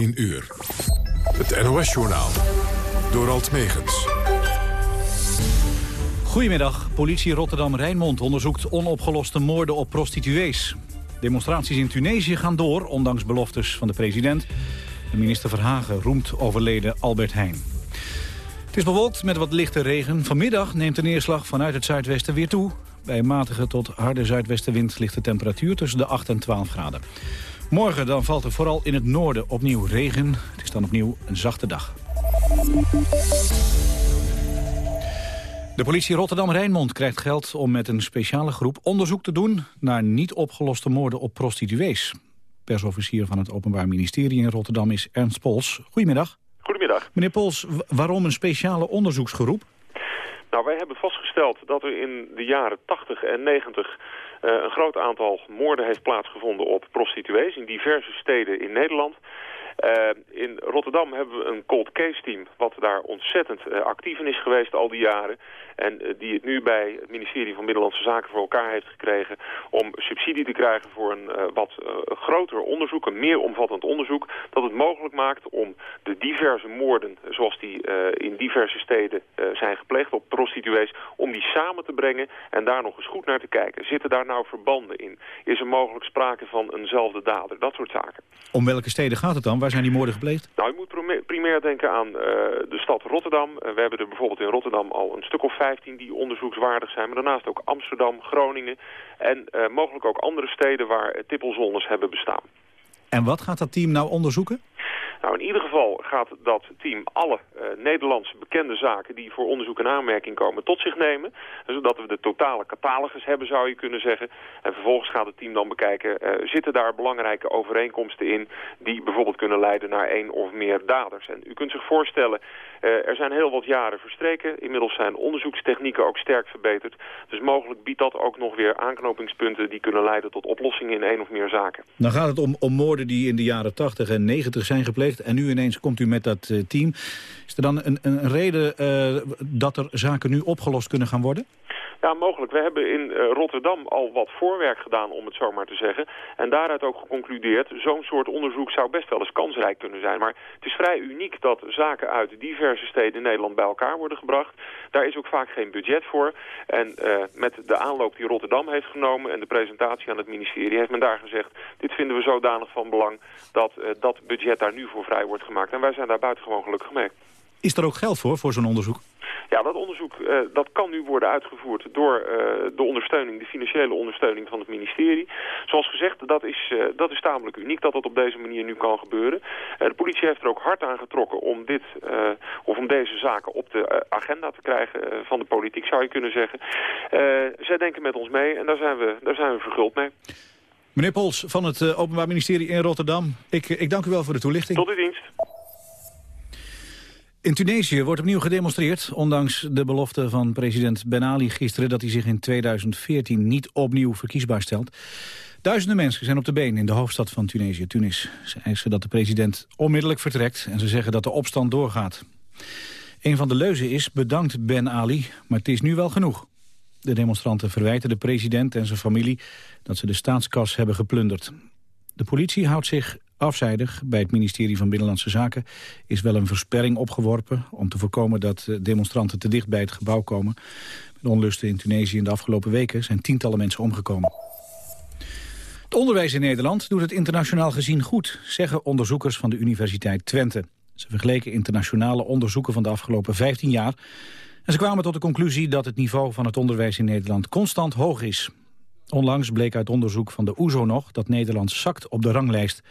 1 uur. Het NOS-journaal. Door Alt Megens. Goedemiddag. Politie Rotterdam-Rijnmond onderzoekt onopgeloste moorden op prostituees. Demonstraties in Tunesië gaan door, ondanks beloftes van de president. De minister Verhagen roemt overleden Albert Heijn. Het is bewolkt met wat lichte regen. Vanmiddag neemt de neerslag vanuit het zuidwesten weer toe. Bij matige tot harde zuidwestenwind ligt de temperatuur tussen de 8 en 12 graden. Morgen dan valt er vooral in het noorden opnieuw regen. Het is dan opnieuw een zachte dag. De politie Rotterdam-Rijnmond krijgt geld om met een speciale groep onderzoek te doen naar niet opgeloste moorden op prostituees. Persofficier van het Openbaar Ministerie in Rotterdam is Ernst Pols. Goedemiddag. Goedemiddag. Meneer Pols, waarom een speciale onderzoeksgroep? Nou, wij hebben vastgesteld dat er in de jaren 80 en 90 uh, een groot aantal moorden heeft plaatsgevonden op prostituees in diverse steden in Nederland. Uh, in Rotterdam hebben we een cold case team wat daar ontzettend uh, actief in is geweest al die jaren. En uh, die het nu bij het ministerie van Binnenlandse Zaken voor elkaar heeft gekregen om subsidie te krijgen voor een wat groter onderzoek, een meer omvattend onderzoek. Dat het mogelijk maakt om de diverse moorden zoals die in diverse steden zijn gepleegd op prostituees, om die samen te brengen en daar nog eens goed naar te kijken. Zitten daar nou verbanden in? Is er mogelijk sprake van eenzelfde dader? Dat soort zaken. Om welke steden gaat het dan? Waar zijn die moorden gepleegd? Nou, je moet primair denken aan uh, de stad Rotterdam. Uh, we hebben er bijvoorbeeld in Rotterdam al een stuk of 15 die onderzoekswaardig zijn. Maar daarnaast ook Amsterdam, Groningen en uh, mogelijk ook andere steden waar tippelzones hebben bestaan. En wat gaat dat team nou onderzoeken? Nou, in ieder geval gaat dat team alle uh, Nederlandse bekende zaken die voor onderzoek en aanmerking komen tot zich nemen. Zodat we de totale catalogus hebben, zou je kunnen zeggen. En vervolgens gaat het team dan bekijken, uh, zitten daar belangrijke overeenkomsten in die bijvoorbeeld kunnen leiden naar één of meer daders. En u kunt zich voorstellen, uh, er zijn heel wat jaren verstreken. Inmiddels zijn onderzoekstechnieken ook sterk verbeterd. Dus mogelijk biedt dat ook nog weer aanknopingspunten die kunnen leiden tot oplossingen in één of meer zaken. Dan gaat het om, om moorden die in de jaren 80 en 90 zijn gepleegd. En nu ineens komt u met dat uh, team. Is er dan een, een reden uh, dat er zaken nu opgelost kunnen gaan worden? Ja, mogelijk. We hebben in uh, Rotterdam al wat voorwerk gedaan, om het zo maar te zeggen. En daaruit ook geconcludeerd, zo'n soort onderzoek zou best wel eens kansrijk kunnen zijn. Maar het is vrij uniek dat zaken uit diverse steden in Nederland bij elkaar worden gebracht. Daar is ook vaak geen budget voor. En uh, met de aanloop die Rotterdam heeft genomen en de presentatie aan het ministerie... heeft men daar gezegd, dit vinden we zodanig van belang dat uh, dat budget daar nu voor vrij wordt gemaakt. En wij zijn daar buitengewoon gelukkig mee. Is er ook geld voor, voor zo'n onderzoek? Ja, dat onderzoek uh, dat kan nu worden uitgevoerd door uh, de ondersteuning, de financiële ondersteuning van het ministerie. Zoals gezegd, dat is, uh, dat is tamelijk uniek dat dat op deze manier nu kan gebeuren. de politie heeft er ook hard aan getrokken om, dit, of om deze zaken op de agenda te krijgen van de politiek, zou je kunnen zeggen. zij denken met ons mee en daar zijn we, daar zijn we verguld mee. Meneer Pols van het Openbaar Ministerie in Rotterdam, ik, ik dank u wel voor de toelichting. Tot uw dienst. In Tunesië wordt opnieuw gedemonstreerd, ondanks de belofte van president Ben Ali gisteren dat hij zich in 2014 niet opnieuw verkiesbaar stelt. Duizenden mensen zijn op de been in de hoofdstad van Tunesië, Tunis. Ze eisen dat de president onmiddellijk vertrekt en ze zeggen dat de opstand doorgaat. Een van de leuzen is bedankt Ben Ali, maar het is nu wel genoeg. De demonstranten verwijten de president en zijn familie dat ze de staatskas hebben geplunderd. De politie houdt zich afzijdig. Bij het ministerie van Binnenlandse Zaken is wel een versperring opgeworpen... om te voorkomen dat demonstranten te dicht bij het gebouw komen. Met onlusten in Tunesië in de afgelopen weken zijn tientallen mensen omgekomen. Het onderwijs in Nederland doet het internationaal gezien goed... zeggen onderzoekers van de Universiteit Twente. Ze vergeleken internationale onderzoeken van de afgelopen 15 jaar... en ze kwamen tot de conclusie dat het niveau van het onderwijs in Nederland constant hoog is. Onlangs bleek uit onderzoek van de OESO nog dat Nederland zakt op de ranglijst.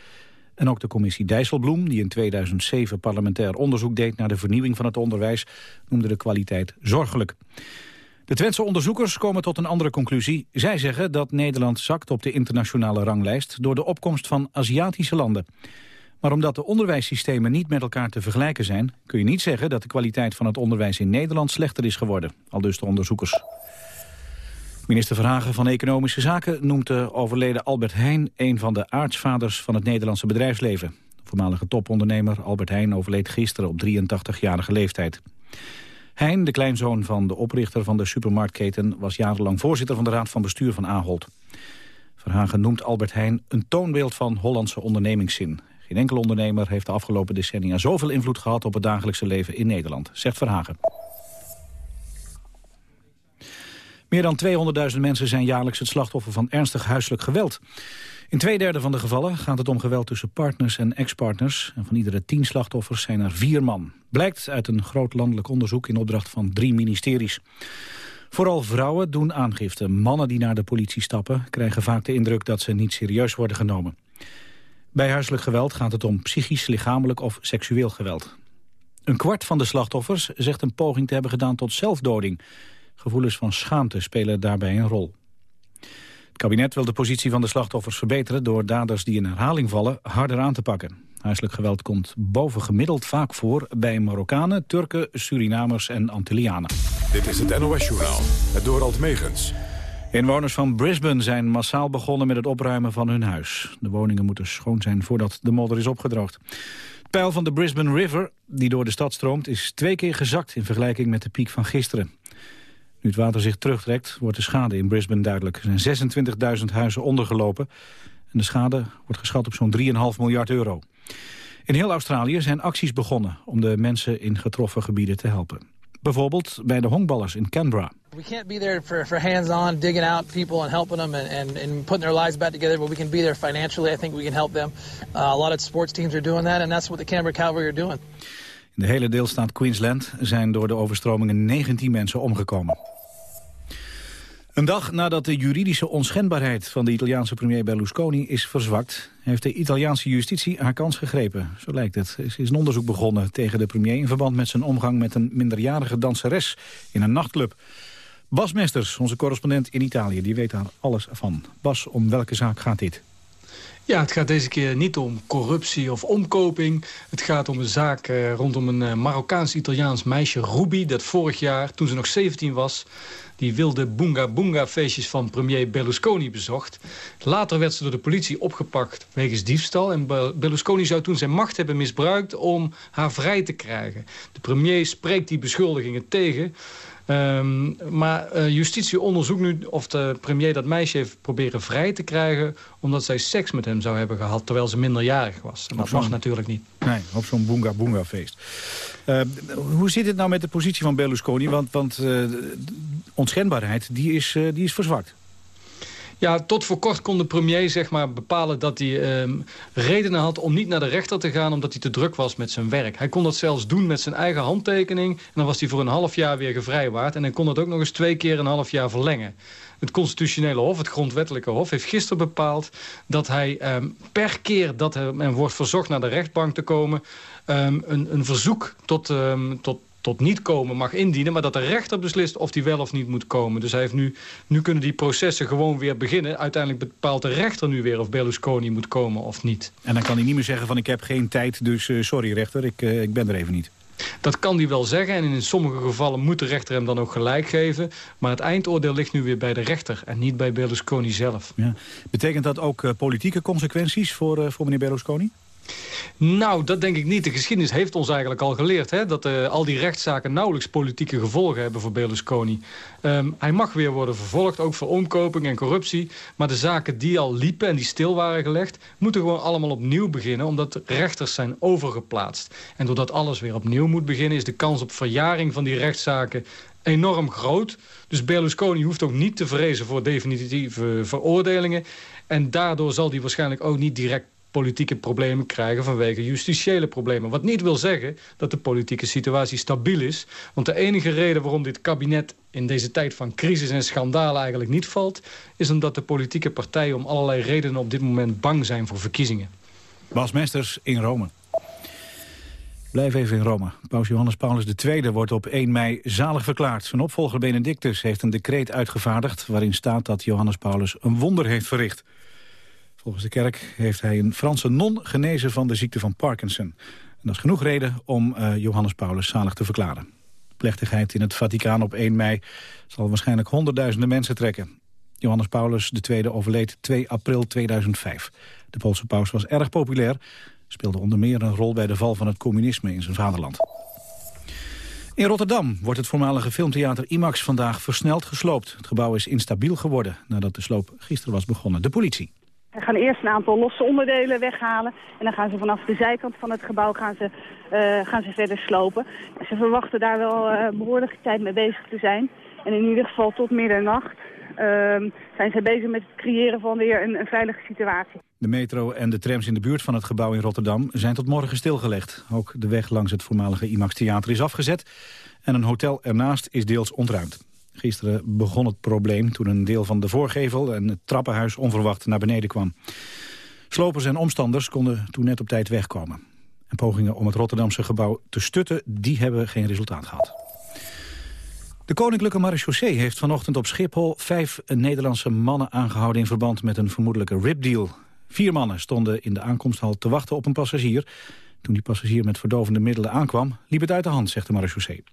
En ook de commissie Dijsselbloem, die in 2007 parlementair onderzoek deed naar de vernieuwing van het onderwijs, noemde de kwaliteit zorgelijk. De Twentse onderzoekers komen tot een andere conclusie. Zij zeggen dat Nederland zakt op de internationale ranglijst door de opkomst van Aziatische landen. Maar omdat de onderwijssystemen niet met elkaar te vergelijken zijn... kun je niet zeggen dat de kwaliteit van het onderwijs in Nederland slechter is geworden. Al dus de onderzoekers. Minister Verhagen van Economische Zaken noemt de overleden Albert Heijn... een van de aartsvaders van het Nederlandse bedrijfsleven. Voormalige topondernemer Albert Heijn overleed gisteren op 83-jarige leeftijd. Heijn, de kleinzoon van de oprichter van de supermarktketen... was jarenlang voorzitter van de Raad van Bestuur van Ahold. Verhagen noemt Albert Heijn een toonbeeld van Hollandse ondernemingszin. Geen enkel ondernemer heeft de afgelopen decennia zoveel invloed gehad op het dagelijkse leven in Nederland, zegt Verhagen. Meer dan 200.000 mensen zijn jaarlijks het slachtoffer van ernstig huiselijk geweld. In twee derde van de gevallen gaat het om geweld tussen partners en ex-partners. En van iedere tien slachtoffers zijn er vier man. Blijkt uit een groot landelijk onderzoek in opdracht van drie ministeries. Vooral vrouwen doen aangifte. Mannen die naar de politie stappen krijgen vaak de indruk dat ze niet serieus worden genomen. Bij huiselijk geweld gaat het om psychisch, lichamelijk of seksueel geweld. Een kwart van de slachtoffers zegt een poging te hebben gedaan tot zelfdoding. Gevoelens van schaamte spelen daarbij een rol. Het kabinet wil de positie van de slachtoffers verbeteren... door daders die in herhaling vallen harder aan te pakken. Huiselijk geweld komt bovengemiddeld vaak voor bij Marokkanen, Turken, Surinamers en Antillianen. Dit is het NOS-journaal, het Dorald Megens. Inwoners van Brisbane zijn massaal begonnen met het opruimen van hun huis. De woningen moeten schoon zijn voordat de modder is opgedroogd. Het peil van de Brisbane River, die door de stad stroomt, is twee keer gezakt in vergelijking met de piek van gisteren. Nu het water zich terugtrekt, wordt de schade in Brisbane duidelijk. Er zijn 26.000 huizen ondergelopen. En de schade wordt geschat op zo'n 3,5 miljard euro. In heel Australië zijn acties begonnen om de mensen in getroffen gebieden te helpen. Bijvoorbeeld bij de honkballers in Canberra. We can't be there for, for hands-on, digging out people and helping them and, and, and putting their lives back together, but we can be there financially. I think we can help them. Uh, a lot of sports teams are doing that, and that's what the Canberra Cavalry are doing. In de hele deelstaat Queensland zijn door de overstromingen 19 mensen omgekomen. Een dag nadat de juridische onschendbaarheid van de Italiaanse premier Berlusconi is verzwakt, heeft de Italiaanse justitie haar kans gegrepen. Zo lijkt het. Er is een onderzoek begonnen tegen de premier in verband met zijn omgang met een minderjarige danseres in een nachtclub. Bas Mesters, onze correspondent in Italië, die weet daar alles van. Bas, om welke zaak gaat dit? Ja, het gaat deze keer niet om corruptie of omkoping. Het gaat om een zaak eh, rondom een uh, Marokkaans-Italiaans meisje, Ruby... dat vorig jaar, toen ze nog 17 was... die wilde boonga-boonga-feestjes van premier Berlusconi bezocht. Later werd ze door de politie opgepakt wegens diefstal... en Berlusconi zou toen zijn macht hebben misbruikt om haar vrij te krijgen. De premier spreekt die beschuldigingen tegen... Um, maar uh, justitie onderzoekt nu of de premier dat meisje heeft proberen vrij te krijgen... omdat zij seks met hem zou hebben gehad terwijl ze minderjarig was. En dat mag natuurlijk niet. Nee, op zo'n boonga boonga feest. Uh, hoe zit het nou met de positie van Berlusconi? Want, want uh, onschendbaarheid die is, die is verzwakt. Ja, tot voor kort kon de premier zeg maar, bepalen dat hij um, redenen had om niet naar de rechter te gaan... omdat hij te druk was met zijn werk. Hij kon dat zelfs doen met zijn eigen handtekening... en dan was hij voor een half jaar weer gevrijwaard... en hij kon dat ook nog eens twee keer een half jaar verlengen. Het constitutionele hof, het grondwettelijke hof, heeft gisteren bepaald... dat hij um, per keer dat hij wordt verzocht naar de rechtbank te komen... Um, een, een verzoek tot, tot tot niet komen mag indienen... maar dat de rechter beslist of die wel of niet moet komen. Dus hij heeft nu, nu kunnen die processen gewoon weer beginnen. Uiteindelijk bepaalt de rechter nu weer of Berlusconi moet komen of niet. En dan kan hij niet meer zeggen van ik heb geen tijd, dus uh, sorry rechter, ik, uh, ik ben er even niet. Dat kan hij wel zeggen en in sommige gevallen moet de rechter hem dan ook gelijk geven. Maar het eindoordeel ligt nu weer bij de rechter en niet bij Berlusconi zelf. Ja. Betekent dat ook uh, politieke consequenties voor, voor meneer Berlusconi? Nou, dat denk ik niet. De geschiedenis heeft ons eigenlijk al geleerd... Hè, dat uh, al die rechtszaken nauwelijks politieke gevolgen hebben voor Berlusconi. Um, hij mag weer worden vervolgd, ook voor omkoping en corruptie. Maar de zaken die al liepen en die stil waren gelegd... moeten gewoon allemaal opnieuw beginnen... omdat rechters zijn overgeplaatst. En doordat alles weer opnieuw moet beginnen... is de kans op verjaring van die rechtszaken enorm groot. Dus Berlusconi hoeft ook niet te vrezen voor definitieve veroordelingen. En daardoor zal hij waarschijnlijk ook niet direct politieke problemen krijgen vanwege justitiële problemen. Wat niet wil zeggen dat de politieke situatie stabiel is. Want de enige reden waarom dit kabinet in deze tijd van crisis en schandalen eigenlijk niet valt... is omdat de politieke partijen om allerlei redenen op dit moment bang zijn voor verkiezingen. Bas Mesters in Rome. Blijf even in Rome. Paus Johannes Paulus II wordt op 1 mei zalig verklaard. Zijn opvolger Benedictus heeft een decreet uitgevaardigd... waarin staat dat Johannes Paulus een wonder heeft verricht. Volgens de kerk heeft hij een Franse non genezen van de ziekte van Parkinson. En dat is genoeg reden om uh, Johannes Paulus zalig te verklaren. De plechtigheid in het Vaticaan op 1 mei zal waarschijnlijk honderdduizenden mensen trekken. Johannes Paulus II overleed 2 april 2005. De Poolse paus was erg populair, speelde onder meer een rol bij de val van het communisme in zijn vaderland. In Rotterdam wordt het voormalige filmtheater IMAX vandaag versneld gesloopt. Het gebouw is instabiel geworden nadat de sloop gisteren was begonnen. De politie. Ze gaan eerst een aantal losse onderdelen weghalen. En dan gaan ze vanaf de zijkant van het gebouw gaan ze, uh, gaan ze verder slopen. En ze verwachten daar wel uh, behoorlijke tijd mee bezig te zijn. En in ieder geval tot middernacht uh, zijn ze bezig met het creëren van weer een, een veilige situatie. De metro en de trams in de buurt van het gebouw in Rotterdam zijn tot morgen stilgelegd. Ook de weg langs het voormalige IMAX Theater is afgezet en een hotel ernaast is deels ontruimd. Gisteren begon het probleem toen een deel van de voorgevel en het trappenhuis onverwacht naar beneden kwam. Slopers en omstanders konden toen net op tijd wegkomen. En pogingen om het Rotterdamse gebouw te stutten, die hebben geen resultaat gehad. De Koninklijke Marechaussee heeft vanochtend op Schiphol vijf Nederlandse mannen aangehouden in verband met een vermoedelijke ripdeal. Vier mannen stonden in de aankomsthal te wachten op een passagier. Toen die passagier met verdovende middelen aankwam, liep het uit de hand, zegt de marechaussee.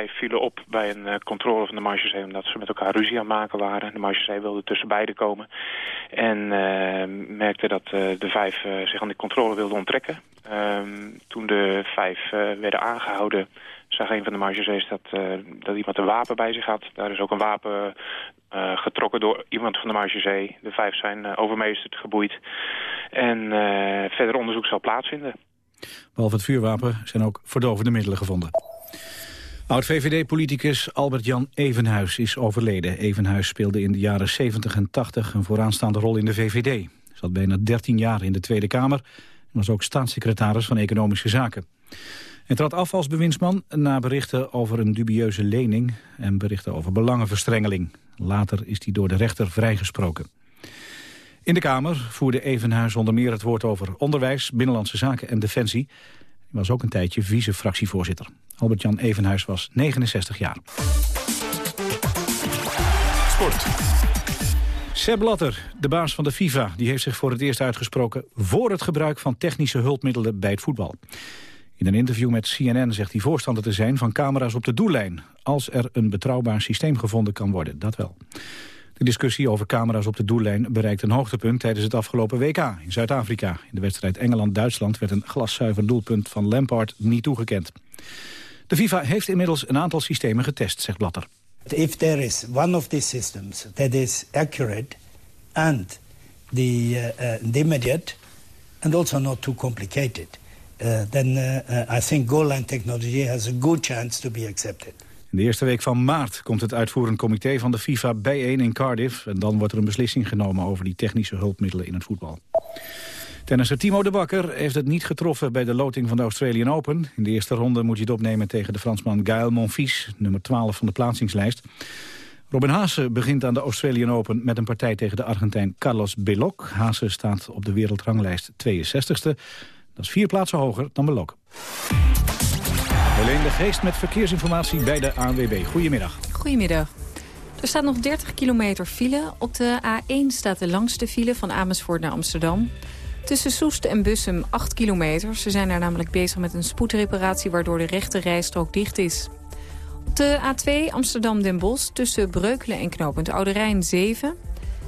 Vijf vielen op bij een uh, controle van de marechaussee omdat ze met elkaar ruzie aan het maken waren. De marechaussee wilde tussen beiden komen en uh, merkte dat uh, de vijf zich aan die controle wilden onttrekken. Ehm, toen de vijf werden aangehouden zag een van de marechaussées dat, dat iemand een wapen bij zich had. Daar is ook een wapen getrokken door iemand van de Marge De vijf zijn uh, overmeesterd, geboeid. En verder onderzoek zal plaatsvinden. Behalve het vuurwapen zijn ook verdovende middelen gevonden. Oud-VVD-politicus Albert-Jan Evenhuis is overleden. Evenhuis speelde in de jaren 70 en 80 een vooraanstaande rol in de VVD. Zat bijna 13 jaar in de Tweede Kamer en was ook staatssecretaris van Economische Zaken. Hij trad af als bewindsman na berichten over een dubieuze lening... en berichten over belangenverstrengeling. Later is hij door de rechter vrijgesproken. In de Kamer voerde Evenhuis onder meer het woord over onderwijs, binnenlandse zaken en defensie. Hij was ook een tijdje vice-fractievoorzitter. Albert-Jan Evenhuis was 69 jaar. Sport. Seb Blatter, de baas van de FIFA, die heeft zich voor het eerst uitgesproken... voor het gebruik van technische hulpmiddelen bij het voetbal. In een interview met CNN zegt hij voorstander te zijn van camera's op de doellijn... als er een betrouwbaar systeem gevonden kan worden, dat wel. De discussie over camera's op de doellijn bereikt een hoogtepunt... tijdens het afgelopen WK in Zuid-Afrika. In de wedstrijd Engeland-Duitsland werd een glaszuiver doelpunt van Lampard niet toegekend. De FIFA heeft inmiddels een aantal systemen getest, zegt Blatter. If there is one of these systems that is accurate and the, uh, uh, the immediate and also not too complicated uh, then uh, I think goal line technology has a good chance to be accepted. In de eerste week van maart komt het uitvoerend comité van de FIFA bijeen in Cardiff. En dan wordt er een beslissing genomen over die technische hulpmiddelen in het voetbal. Tennisser Timo de Bakker heeft het niet getroffen bij de loting van de Australian Open. In de eerste ronde moet hij het opnemen tegen de Fransman Gaël Monfils, nummer 12 van de plaatsingslijst. Robin Haase begint aan de Australian Open met een partij tegen de Argentijn Carlos Belloc. Haase staat op de wereldranglijst 62ste. Dat is vier plaatsen hoger dan Belok. Helene de Geest met verkeersinformatie bij de ANWB. Goedemiddag. Goedemiddag. Er staat nog 30 kilometer file. Op de A1 staat de langste file van Amersfoort naar Amsterdam. Tussen Soest en Bussum 8 kilometer. Ze zijn daar namelijk bezig met een spoedreparatie... waardoor de rechte rijstrook dicht is. Op de A2 Amsterdam-Den Bosch tussen Breukelen en knooppunt Oude Rijn 7.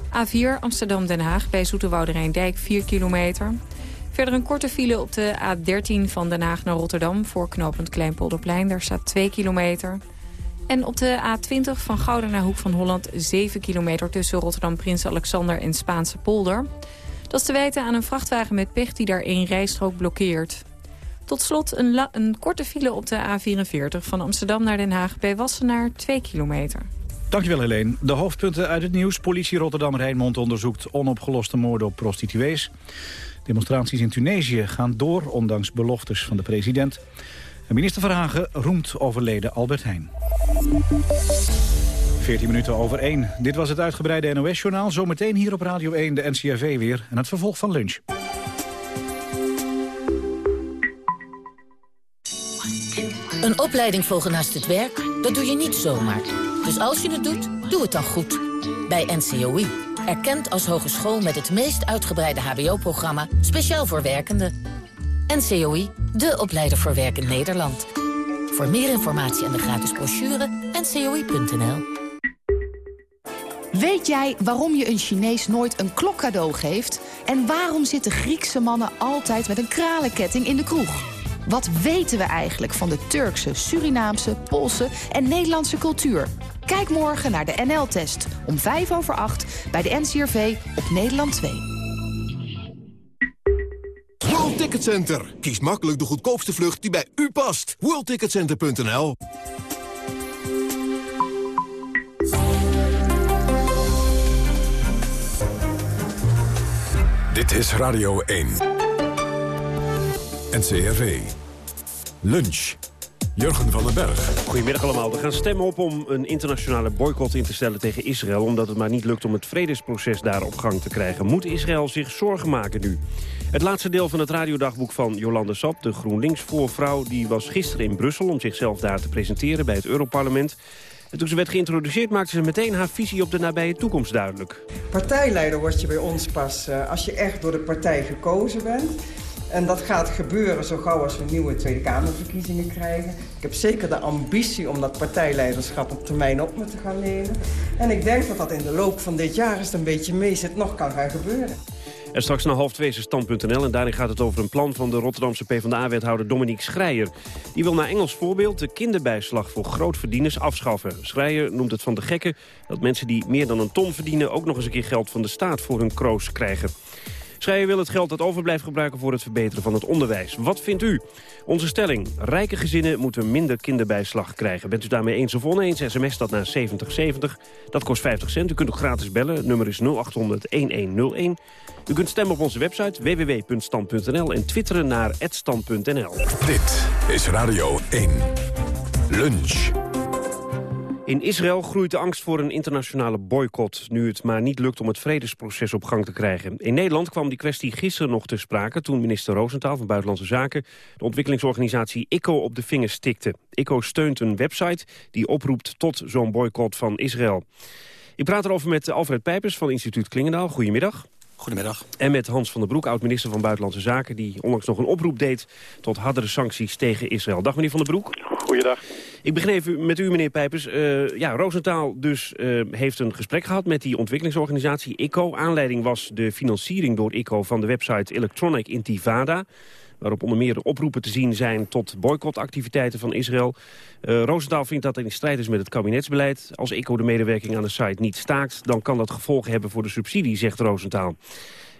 A4 Amsterdam-Den Haag bij Zoeterwoude Dijk 4 kilometer. Verder een korte file op de A13 van Den Haag naar Rotterdam... voor knooppunt Kleinpolderplein. Daar staat 2 kilometer. En op de A20 van Gouda naar Hoek van Holland... 7 kilometer tussen Rotterdam Prins Alexander en Spaanse polder. Dat is te wijten aan een vrachtwagen met pech die daar één rijstrook blokkeert. Tot slot een, een korte file op de A44 van Amsterdam naar Den Haag... bij Wassenaar 2 kilometer. Dankjewel Helene. De hoofdpunten uit het nieuws. Politie Rotterdam-Rijnmond onderzoekt onopgeloste moorden op prostituees. Demonstraties in Tunesië gaan door, ondanks beloftes van de president. En minister Verhagen roemt overleden Albert Heijn. 14 minuten over 1. Dit was het uitgebreide NOS-journaal. Zometeen hier op Radio 1 de NCRV weer en het vervolg van lunch. Een opleiding volgen naast het werk, dat doe je niet zomaar. Dus als je het doet, doe het dan goed. Bij NCOI Erkend als hogeschool met het meest uitgebreide hbo-programma... speciaal voor werkenden. NCOI, de opleider voor werk in Nederland. Voor meer informatie en de gratis brochure, ncoi.nl. Weet jij waarom je een Chinees nooit een klok cadeau geeft? En waarom zitten Griekse mannen altijd met een kralenketting in de kroeg? Wat weten we eigenlijk van de Turkse, Surinaamse, Poolse en Nederlandse cultuur? Kijk morgen naar de NL-test om 5 over 8 bij de NCRV op Nederland 2. World Ticket Center. Kies makkelijk de goedkoopste vlucht die bij u past. WorldTicketCenter.nl Dit is Radio 1. NCRV. Lunch. Jurgen van den Berg. Goedemiddag allemaal. We gaan stemmen op om een internationale boycott in te stellen tegen Israël... omdat het maar niet lukt om het vredesproces daar op gang te krijgen. Moet Israël zich zorgen maken nu? Het laatste deel van het radiodagboek van Jolande Sap, de GroenLinks-voorvrouw... die was gisteren in Brussel om zichzelf daar te presenteren bij het Europarlement. En toen ze werd geïntroduceerd maakte ze meteen haar visie op de nabije toekomst duidelijk. Partijleider word je bij ons pas uh, als je echt door de partij gekozen bent. En dat gaat gebeuren zo gauw als we nieuwe Tweede Kamerverkiezingen krijgen. Ik heb zeker de ambitie om dat partijleiderschap op termijn op me te gaan nemen. En ik denk dat dat in de loop van dit jaar, als een beetje mee zit, nog kan gaan gebeuren. En straks na half twee is stand.nl en daarin gaat het over een plan van de Rotterdamse PvdA-wethouder Dominique Schreier. Die wil naar Engels voorbeeld de kinderbijslag voor grootverdieners afschaffen. Schreier noemt het van de gekken dat mensen die meer dan een ton verdienen ook nog eens een keer geld van de staat voor hun kroos krijgen. Schreier wil het geld dat overblijft gebruiken voor het verbeteren van het onderwijs. Wat vindt u? Onze stelling. Rijke gezinnen moeten minder kinderbijslag krijgen. Bent u daarmee eens of oneens? SMS dat naar 7070. Dat kost 50 cent. U kunt ook gratis bellen. Nummer is 0800-1101. U kunt stemmen op onze website www.stand.nl en twitteren naar @stand.nl. Dit is Radio 1. Lunch. In Israël groeit de angst voor een internationale boycott... nu het maar niet lukt om het vredesproces op gang te krijgen. In Nederland kwam die kwestie gisteren nog te sprake... toen minister Roosentaal van Buitenlandse Zaken... de ontwikkelingsorganisatie ICO op de vingers stikte. ICO steunt een website die oproept tot zo'n boycott van Israël. Ik praat erover met Alfred Pijpers van instituut Klingendaal. Goedemiddag. Goedemiddag. En met Hans van der Broek, oud-minister van Buitenlandse Zaken... die onlangs nog een oproep deed tot hardere sancties tegen Israël. Dag meneer van der Broek. Goeiedag. Ik begin even met u, meneer Pijpers. Uh, ja, Roosentaal dus uh, heeft een gesprek gehad met die ontwikkelingsorganisatie ICO. Aanleiding was de financiering door ICO van de website Electronic Intifada waarop onder meer de oproepen te zien zijn tot boycottactiviteiten van Israël. Uh, vindt dat in strijd is met het kabinetsbeleid. Als ECO de medewerking aan de site niet staakt, dan kan dat gevolgen hebben voor de subsidie, zegt Roosentaal.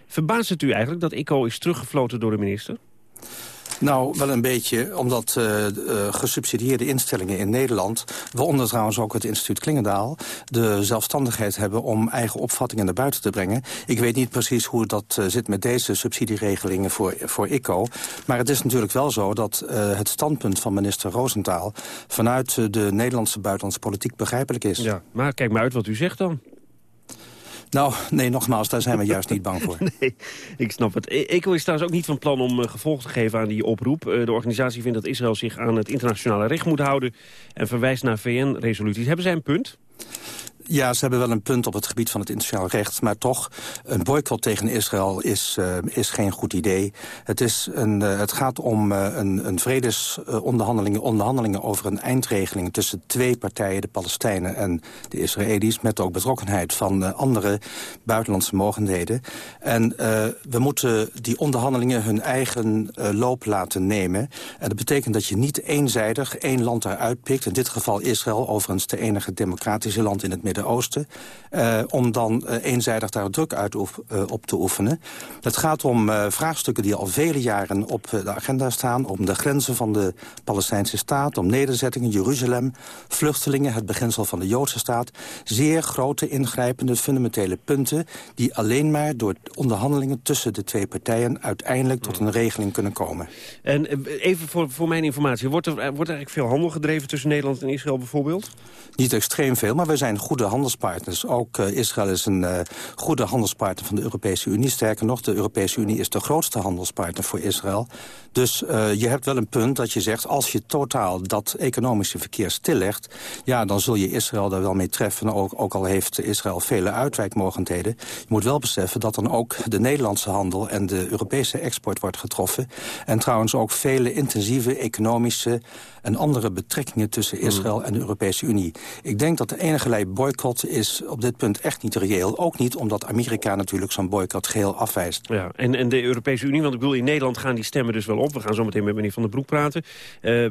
Verbaast het u eigenlijk dat ECO is teruggefloten door de minister? Nou, wel een beetje, omdat uh, uh, gesubsidieerde instellingen in Nederland... waaronder trouwens ook het instituut Klingendaal... de zelfstandigheid hebben om eigen opvattingen naar buiten te brengen. Ik weet niet precies hoe dat uh, zit met deze subsidieregelingen voor, voor ICO. Maar het is natuurlijk wel zo dat het standpunt van minister Roosentaal... vanuit de Nederlandse buitenlandse politiek begrijpelijk is. Ja, maar kijk maar uit wat u zegt dan. Nou, nee, nogmaals, daar zijn we juist niet bang voor. nee, ik snap het. ECO is trouwens ook niet van plan om uh, gevolg te geven aan die oproep. Uh, de organisatie vindt dat Israël zich aan het internationale recht moet houden... en verwijst naar VN-resoluties. Hebben zij een punt? Ja, ze hebben wel een punt op het gebied van het internationaal recht. Maar toch, een boycott tegen Israël is, uh, is geen goed idee. Het, is een, uh, het gaat om uh, een, een vredesonderhandelingen onderhandelingen over een eindregeling tussen twee partijen, de Palestijnen en de Israëli's, met ook betrokkenheid van andere buitenlandse mogendheden. En we moeten die onderhandelingen hun eigen loop laten nemen. En dat betekent dat je niet eenzijdig één land daaruit pikt. In dit geval Israël, overigens de enige democratische land in het Midden Midden-Oosten... Uh, om dan uh, eenzijdig daar druk uit uh, op te oefenen. Het gaat om vraagstukken die al vele jaren op de agenda staan... om de grenzen van de Palestijnse staat, om nederzettingen, Jeruzalem... vluchtelingen, het beginsel van de Joodse staat. Zeer grote, ingrijpende, fundamentele punten... die alleen maar door onderhandelingen tussen de twee partijen... uiteindelijk tot een regeling kunnen komen. En even voor, voor mijn informatie, wordt er, wordt er eigenlijk veel handel gedreven... tussen Nederland en Israël bijvoorbeeld? Niet extreem veel, maar we zijn goede handelspartners. Ook uh, Israël is een uh, goede handelspartner van de Europese Unie. Sterker nog, de Europese Unie is de grootste handelspartner voor Israël. Dus uh, je hebt wel een punt dat je zegt... als je totaal dat economische verkeer stillegt... ja, dan zul je Israël daar wel mee treffen. Ook, ook al heeft Israël vele uitwijkmogendheden. Je moet wel beseffen dat dan ook de Nederlandse handel... en de Europese export wordt getroffen. En trouwens ook vele intensieve economische en andere betrekkingen tussen Israël en de Europese Unie. Ik denk dat de enige boycott is op dit punt echt niet reëel. Ook niet omdat Amerika natuurlijk zo'n boycott geheel afwijst. Ja, en, en de Europese Unie, want ik bedoel, in Nederland gaan die stemmen dus wel op. We gaan zo meteen met meneer Van der Broek praten. Uh,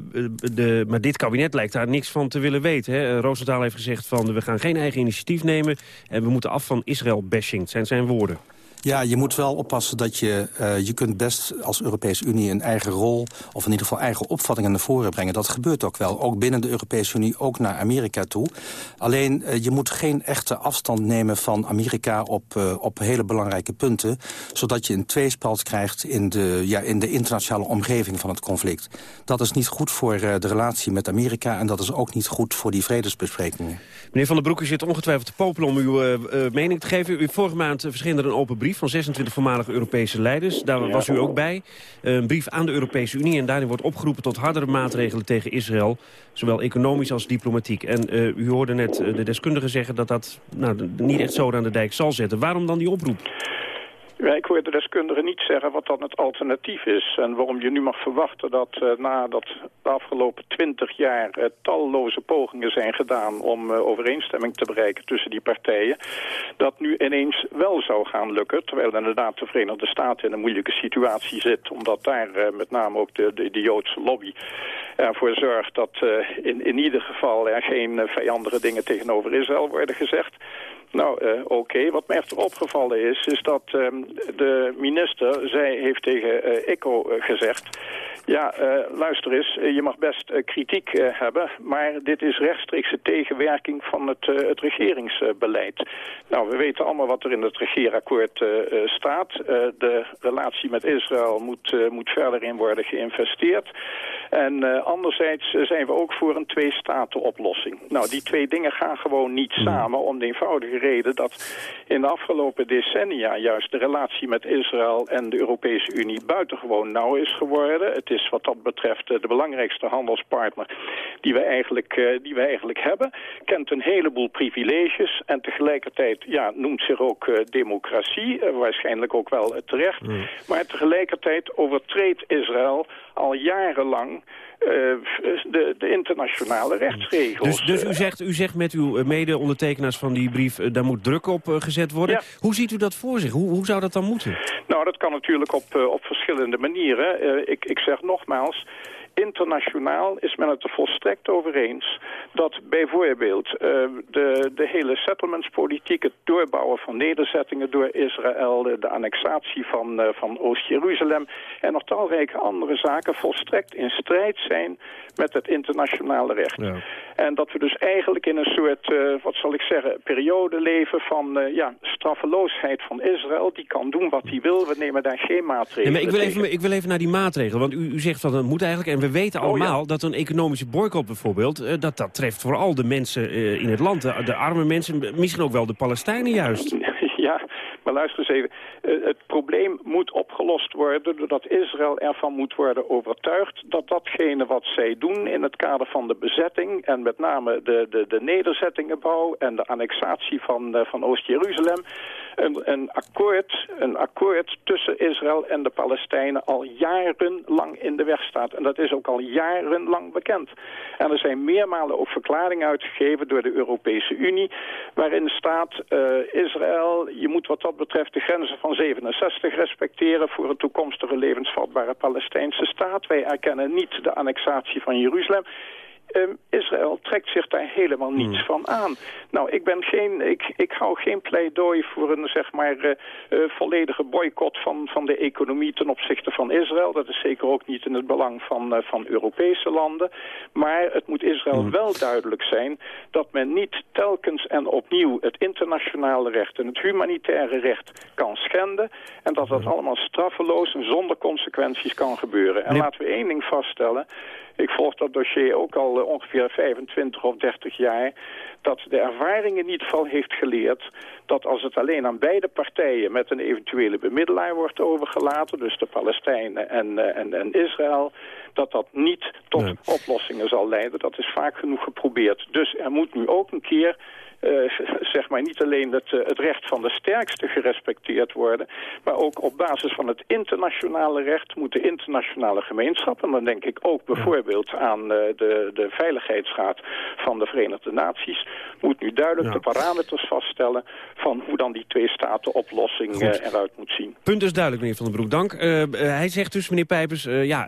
de, maar dit kabinet lijkt daar niks van te willen weten. Hè? Roosentaal heeft gezegd van we gaan geen eigen initiatief nemen... en we moeten af van Israël-bashing. zijn zijn woorden. Ja, je moet wel oppassen dat je... Uh, je kunt best als Europese Unie een eigen rol... of in ieder geval eigen opvattingen naar voren brengen. Dat gebeurt ook wel. Ook binnen de Europese Unie, ook naar Amerika toe. Alleen, uh, je moet geen echte afstand nemen van Amerika... op, uh, op hele belangrijke punten. Zodat je een tweespalt krijgt in de, ja, in de internationale omgeving van het conflict. Dat is niet goed voor de relatie met Amerika... en dat is ook niet goed voor die vredesbesprekingen. Meneer Van der Broek, u zit ongetwijfeld te popelen om uw mening te geven. U, vorige maand verscheen er een open brief van 26 voormalige Europese leiders. Daar was u ook bij. Een brief aan de Europese Unie en daarin wordt opgeroepen tot hardere maatregelen tegen Israël. Zowel economisch als diplomatiek. En uh, u hoorde net uh, de deskundigen zeggen dat dat nou, niet echt zo aan de dijk zal zetten. Waarom dan die oproep? Ik hoor de deskundigen niet zeggen wat dan het alternatief is. En waarom je nu mag verwachten dat uh, nadat de afgelopen twintig jaar uh, talloze pogingen zijn gedaan om uh, overeenstemming te bereiken tussen die partijen, dat nu ineens wel zou gaan lukken. Terwijl inderdaad de Verenigde Staten in een moeilijke situatie zit, omdat daar met name ook de, de, de, Joodse lobby ervoor zorgt dat in, in ieder geval er geen vijandige dingen tegenover Israël worden gezegd. Nou, uh, oké. Wat mij echter opgevallen is, is dat um, de minister, zij heeft tegen uh, gezegd... Ja, uh, luister eens, je mag best uh, kritiek uh, hebben, maar dit is rechtstreekse tegenwerking van het, het regeringsbeleid. Nou, we weten allemaal wat er in het regeerakkoord staat. de relatie met Israël moet, moet verder in worden geïnvesteerd. En anderzijds zijn we ook voor een twee-staten-oplossing. Nou, die twee dingen gaan gewoon niet samen om de eenvoudige reden dat in de afgelopen decennia juist de relatie met Israël en de Europese Unie buitengewoon nauw is geworden. Het is wat dat betreft de belangrijkste handelspartner die we eigenlijk, uh, die we eigenlijk hebben. Kent een heleboel privileges en tegelijkertijd ja, noemt zich ook uh, democratie. Waarschijnlijk ook wel terecht. Mm. Maar tegelijkertijd overtreedt Israël al jarenlang de, de, internationale rechtsregels. Dus, dus u, zegt, u zegt met uw mede-ondertekenaars van die brief... daar moet druk op gezet worden. Ja. Hoe ziet u dat voor zich? Hoe, hoe zou dat dan moeten? Nou, dat kan natuurlijk op, op verschillende manieren. ik, ik zeg nogmaals... Internationaal is men het er volstrekt over eens dat bijvoorbeeld uh, de, de hele settlementspolitiek, het doorbouwen van nederzettingen door Israël, de, de annexatie van, uh, van Oost-Jeruzalem en nog talrijke andere zaken volstrekt in strijd zijn met het internationale recht. Ja. En dat we dus eigenlijk in een soort, uh, wat zal ik zeggen, periode leven van ja, straffeloosheid van Israël. Die kan doen wat hij wil, we nemen daar geen maatregelen ja, maar ik wil, even, ik wil even naar die maatregelen, want u, u zegt dat het moet eigenlijk... en we weten allemaal oh, ja. dat een economische boycott bijvoorbeeld... Uh, dat dat treft vooral de mensen uh, in het land, de, de, arme mensen... misschien ook wel de Palestijnen juist. Ja, maar luister eens even. Uh, het probleem moet opgelost worden doordat Israël ervan moet worden overtuigd... dat datgene wat zij doen in het kader van de bezetting... en met name de, de, de nederzettingenbouw en de annexatie van, van Oost-Jeruzalem een, een, akkoord, een akkoord tussen Israël en de Palestijnen al jarenlang in de weg staat. En dat is ook al jarenlang bekend. En er zijn meermalen ook verklaringen uitgegeven door de Europese Unie... waarin staat uh, Israël, je moet wat dat betreft de grenzen van 67 respecteren... voor een toekomstige levensvatbare Palestijnse staat. Wij erkennen niet de annexatie van Jeruzalem. Um, Israël trekt zich daar helemaal niets hmm. van aan. Nou, ik, ben geen, ik, ik hou geen pleidooi voor een zeg maar, uh, uh, volledige boycott van, van de economie ten opzichte van Israël. Dat is zeker ook niet in het belang van, uh, van Europese landen. Maar het moet Israël hmm. wel duidelijk zijn dat men niet telkens en opnieuw het internationale recht en het humanitaire recht kan schenden. En dat dat hmm. allemaal straffeloos en zonder consequenties kan gebeuren. En laten we één ding vaststellen. Ik volg dat dossier ook al uh, ongeveer 25 of 30 jaar. Dat de ervaring in ieder geval heeft geleerd dat als het alleen aan beide partijen met een eventuele bemiddelaar wordt overgelaten, dus de Palestijnen en, uh, en, en Israël, dat dat niet tot nee. oplossingen zal leiden. Dat is vaak genoeg geprobeerd. Dus er moet nu ook een keer uh, zeg maar niet alleen het, uh, het, recht van de sterkste gerespecteerd worden, maar ook op basis van het internationale recht moet de internationale gemeenschap, en dan denk ik ook bijvoorbeeld aan uh, de, de Veiligheidsraad van de Verenigde Naties, moet nu duidelijk ja. de parameters vaststellen van hoe dan die twee-staten-oplossing eruit moet zien. Punt is duidelijk, meneer Van den Broek. Dank. hij zegt dus, meneer Pijpers, ja,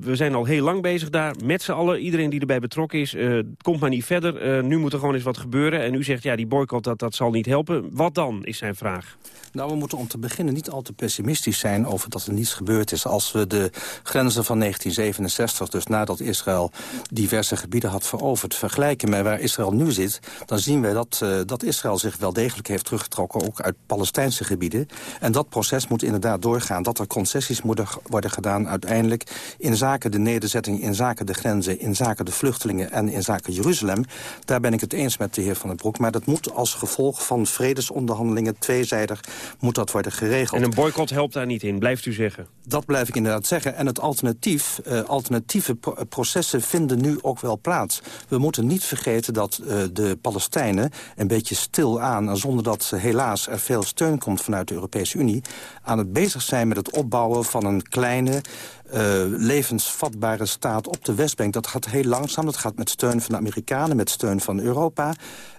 we zijn al heel lang bezig daar, met z'n allen. Iedereen die erbij betrokken is, komt maar niet verder. nu moet er gewoon eens wat gebeuren. En U zegt, ja, die boycott dat, dat zal niet helpen. Wat dan, is zijn vraag. Nou, we moeten om te beginnen niet al te pessimistisch zijn over dat er niets gebeurd is. Als we de grenzen van 1967, dus nadat Israël diverse gebieden had veroverd... vergelijken met waar Israël nu zit, dan zien we dat, uh, dat Israël zich wel degelijk heeft teruggetrokken... ook uit Palestijnse gebieden. En dat proces moet inderdaad doorgaan. Dat er concessies moeten worden gedaan uiteindelijk... in zaken de nederzetting, in zaken de grenzen, in zaken de vluchtelingen... en in zaken Jeruzalem. Daar ben ik het eens met de heer Van den Maar dat moet als gevolg van vredesonderhandelingen tweezijdig moet dat worden geregeld. En een boycott helpt daar niet in, blijft u zeggen? Dat blijf ik inderdaad zeggen. En het alternatief, uh, alternatieve pro processen vinden nu ook wel plaats. We moeten niet vergeten dat uh, de Palestijnen een beetje stil aan... en zonder dat helaas er veel steun komt vanuit de Europese Unie... aan het bezig zijn met het opbouwen van een kleine uh, levensvatbare staat op de Westbank. Dat gaat heel langzaam. Dat gaat met steun van de Amerikanen, met steun van Europa.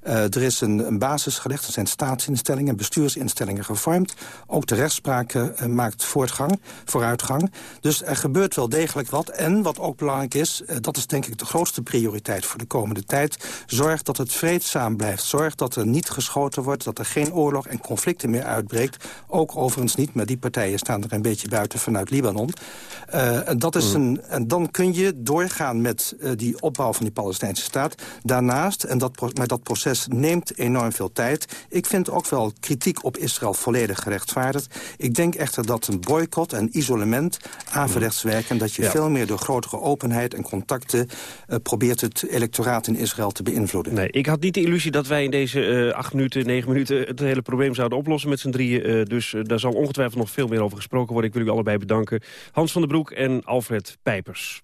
Uh, er is een, een, basis gelegd. Er zijn staatsinstellingen, bestuursinstellingen gevormd. Ook de rechtspraak uh, maakt voortgang, vooruitgang. Dus er gebeurt wel degelijk wat. En wat ook belangrijk is, dat is denk ik de grootste prioriteit voor de komende tijd. Zorg dat het vreedzaam blijft. Zorg dat er niet geschoten wordt, dat er geen oorlog en conflicten meer uitbreekt. Ook overigens niet, maar die partijen staan er een beetje buiten vanuit Libanon. Dat is een, en dan kun je doorgaan met uh, die opbouw van die Palestijnse staat. Daarnaast, en dat, maar dat proces neemt enorm veel tijd... ik vind ook wel kritiek op Israël volledig gerechtvaardigd. Ik denk echter dat een boycott en isolement averechts werken... en dat je ja. veel meer door grotere openheid en contacten... Uh, probeert het electoraat in Israël te beïnvloeden. Nee, ik had niet de illusie dat wij in deze acht minuten, negen minuten... het hele probleem zouden oplossen met z'n drieën. dus daar zal ongetwijfeld nog veel meer over gesproken worden. Ik wil u allebei bedanken. Hans van den Broek en Alfred Pijpers.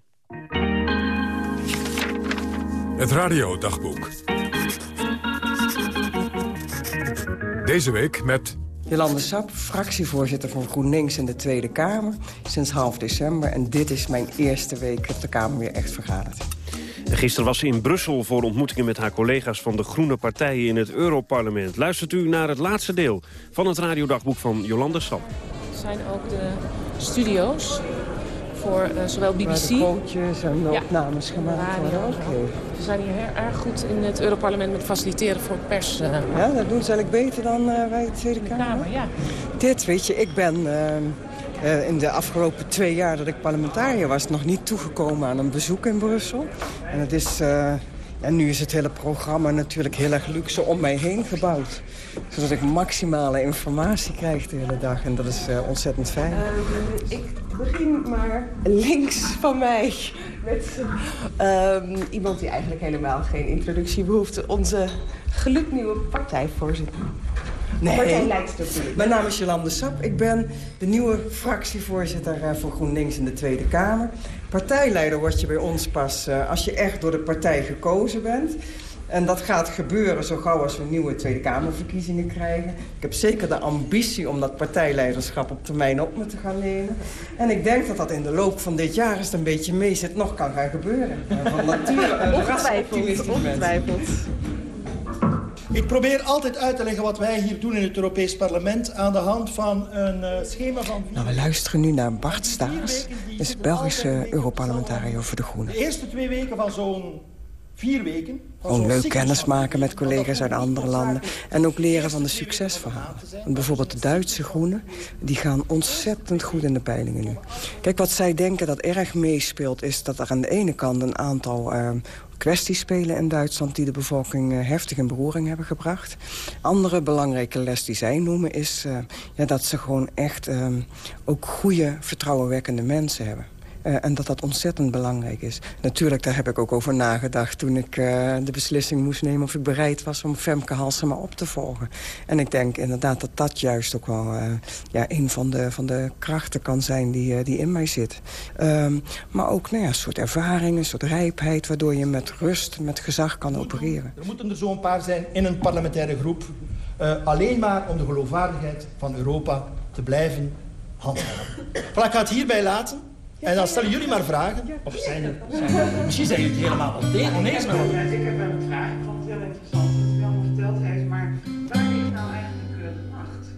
Het radiodagboek. Deze week met... Jolande Sap, fractievoorzitter van GroenLinks in de Tweede Kamer... sinds half december. En dit is mijn eerste week dat de Kamer weer echt vergadert. Gisteren was ze in Brussel voor ontmoetingen met haar collega's van de Groene Partijen in het Europarlement. Luistert u naar het laatste deel van het radiodagboek van Jolande Sap. Het zijn ook de studio's voor uh, zowel BBC... Coaches en de ja. opnames gemaakt worden. Okay. Ze zijn hier heel erg goed in het Europarlement met faciliteren voor pers. Uh, ja, dat doen ze eigenlijk beter dan uh, bij de Tweede Kamer. Kamer ja. Dit, weet je, ik ben... Uh, in de afgelopen twee jaar dat ik parlementariër was... nog niet toegekomen aan een bezoek in Brussel. En het is... Uh, en nu is het hele programma natuurlijk heel erg luxe om mij heen gebouwd. Zodat ik maximale informatie krijg de hele dag. En dat is uh, ontzettend fijn. Uh, ik begin maar links van mij met uh, iemand die eigenlijk helemaal geen introductie behoeft. Onze gloednieuwe partijvoorzitter. Nee, mijn naam is Jolande Sap. Ik ben de nieuwe fractievoorzitter voor GroenLinks in de Tweede Kamer. Partijleider word je bij ons pas uh, als je echt door de partij gekozen bent. En dat gaat gebeuren zo gauw als we nieuwe Tweede Kamerverkiezingen krijgen. Ik heb zeker de ambitie om dat partijleiderschap op termijn op me te gaan nemen. En ik denk dat dat in de loop van dit jaar, als het een beetje mee zit, nog kan gaan gebeuren. Van nature een ongetwijfeld. Ik probeer altijd uit te leggen wat wij hier doen in het Europees Parlement... aan de hand van een uh, schema van... Nou, we luisteren nu naar Bart Staes. is Belgische Europarlementariër voor de Groenen. De eerste twee weken van zo'n vier weken... Gewoon leuk kennis maken met collega's uit andere landen. En ook leren van de succesverhalen. Want bijvoorbeeld de Duitse groenen, die gaan ontzettend goed in de peilingen nu. Kijk, wat zij denken dat erg meespeelt... is dat er aan de ene kant een aantal uh, kwesties spelen in Duitsland... die de bevolking uh, heftig in beroering hebben gebracht. Andere belangrijke les die zij noemen is uh, ja, dat ze gewoon echt ook goede, vertrouwenwekkende mensen hebben. Uh, en dat dat ontzettend belangrijk is. Natuurlijk, daar heb ik ook over nagedacht toen ik uh, de beslissing moest nemen... of ik bereid was om Femke Halsema op te volgen. En ik denk inderdaad dat dat juist ook wel uh, ja, een van de, van de krachten kan zijn die, die in mij zit. Um, maar ook nou een soort ervaring, een soort rijpheid... waardoor je met rust, met gezag kan opereren. Er moeten er zo'n paar zijn in een parlementaire groep... alleen maar om de geloofwaardigheid van Europa te blijven handhaven. Voilà, ik ga het hierbij laten... En dan stellen jullie maar vragen. Of zijn er, zijn er misschien zijn jullie het helemaal oneens met Ja, ik heb wel een vraag. Ik vond het heel interessant wat u allemaal verteld heeft. Maar waar ligt nou eigenlijk de macht?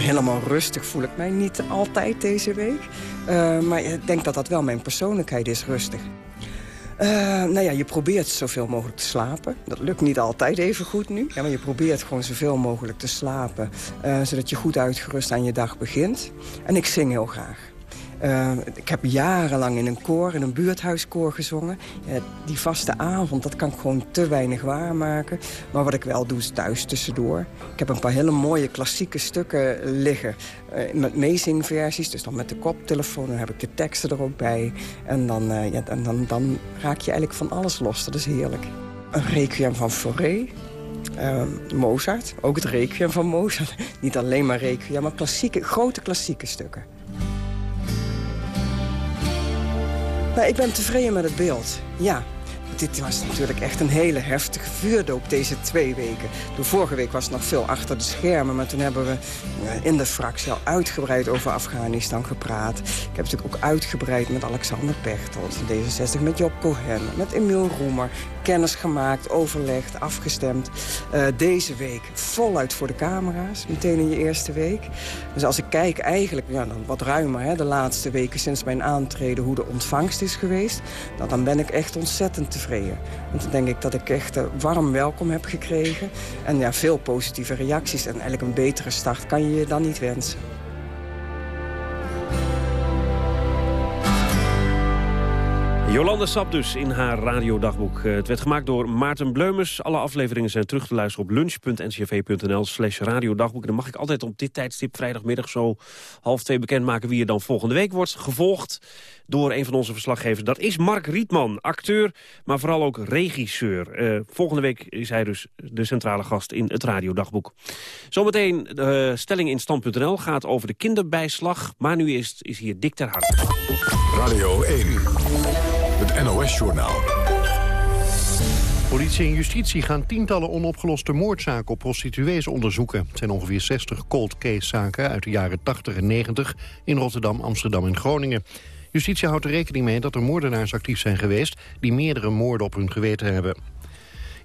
helemaal rustig voel ik mij niet altijd deze week. Uh, maar ik denk dat dat wel mijn persoonlijkheid is, rustig. Uh, nou ja, je probeert zoveel mogelijk te slapen. Dat lukt niet altijd even goed nu. Ja, maar je probeert gewoon zoveel mogelijk te slapen... Uh, zodat je goed uitgerust aan je dag begint. En ik zing heel graag. Uh, ik heb jarenlang in een koor, in een buurthuiskoor gezongen. Uh, die vaste avond, dat kan ik gewoon te weinig waarmaken. Maar wat ik wel doe, is thuis tussendoor. Ik heb een paar hele mooie klassieke stukken liggen. Uh, met meezingversies, dus dan met de koptelefoon. Dan heb ik de teksten er ook bij. En dan, ja, dan, dan raak je eigenlijk van alles los. Dat is heerlijk. Een requiem van Fauré. Mozart, ook het requiem van Mozart. Niet alleen maar requiem, maar klassieke, grote klassieke stukken. Nou, ik ben tevreden met het beeld, ja. Dit was natuurlijk echt een hele heftige vuurdoop deze twee weken. De vorige week was het nog veel achter de schermen... maar toen hebben we in de fractie al uitgebreid over Afghanistan gepraat. Ik heb natuurlijk ook uitgebreid met Alexander Pechtold van D66... met Job Cohen, met Emiel Roemer kennis gemaakt, overlegd, afgestemd. Uh, deze week voluit voor de camera's, meteen in je eerste week. Dus als ik kijk eigenlijk ja, dan wat ruimer hè, de laatste weken sinds mijn aantreden... hoe de ontvangst is geweest, nou, dan ben ik echt ontzettend tevreden. Want dan denk ik dat ik echt uh, warm welkom heb gekregen. En ja, veel positieve reacties en eigenlijk een betere start kan je je dan niet wensen. Jolande Sap dus in haar radiodagboek. Eh, het werd gemaakt door Maarten Bleumers. Alle afleveringen zijn terug te luisteren op lunch.ncv.nl slash radiodagboek. Dan mag ik altijd op dit tijdstip vrijdagmiddag zo half twee bekendmaken... wie er dan volgende week wordt gevolgd door een van onze verslaggevers. Dat is Mark Rietman, acteur, maar vooral ook regisseur. Uh, volgende week is hij dus de centrale gast in het radiodagboek. Zometeen de stelling in stand.nl gaat over de kinderbijslag. Maar nu is, is hier Dick ter Hart. Radio 1. NOS-journaal. Politie en justitie gaan tientallen onopgeloste moordzaken op prostituees onderzoeken. Het zijn ongeveer 60 cold case-zaken uit de jaren 80 en 90 in Rotterdam, Amsterdam en Groningen. Justitie houdt er rekening mee dat er moordenaars actief zijn geweest... die meerdere moorden op hun geweten hebben.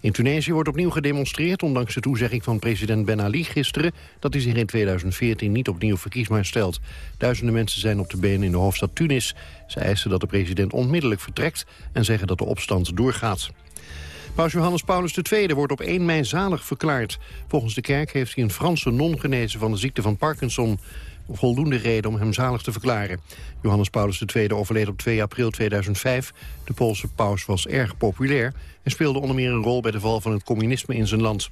In Tunesië wordt opnieuw gedemonstreerd, ondanks de toezegging van president Ben Ali gisteren, dat hij zich in 2014 niet opnieuw verkiesbaar stelt. Duizenden mensen zijn op de been in de hoofdstad Tunis. Ze eisen dat de president onmiddellijk vertrekt en zeggen dat de opstand doorgaat. Paus Johannes Paulus II wordt op 1 mei zalig verklaard. Volgens de kerk heeft hij een Franse non genezen van de ziekte van Parkinson voldoende reden om hem zalig te verklaren. Johannes Paulus II overleed op 2 april 2005. De Poolse paus was erg populair en speelde onder meer een rol bij de val van het communisme in zijn land.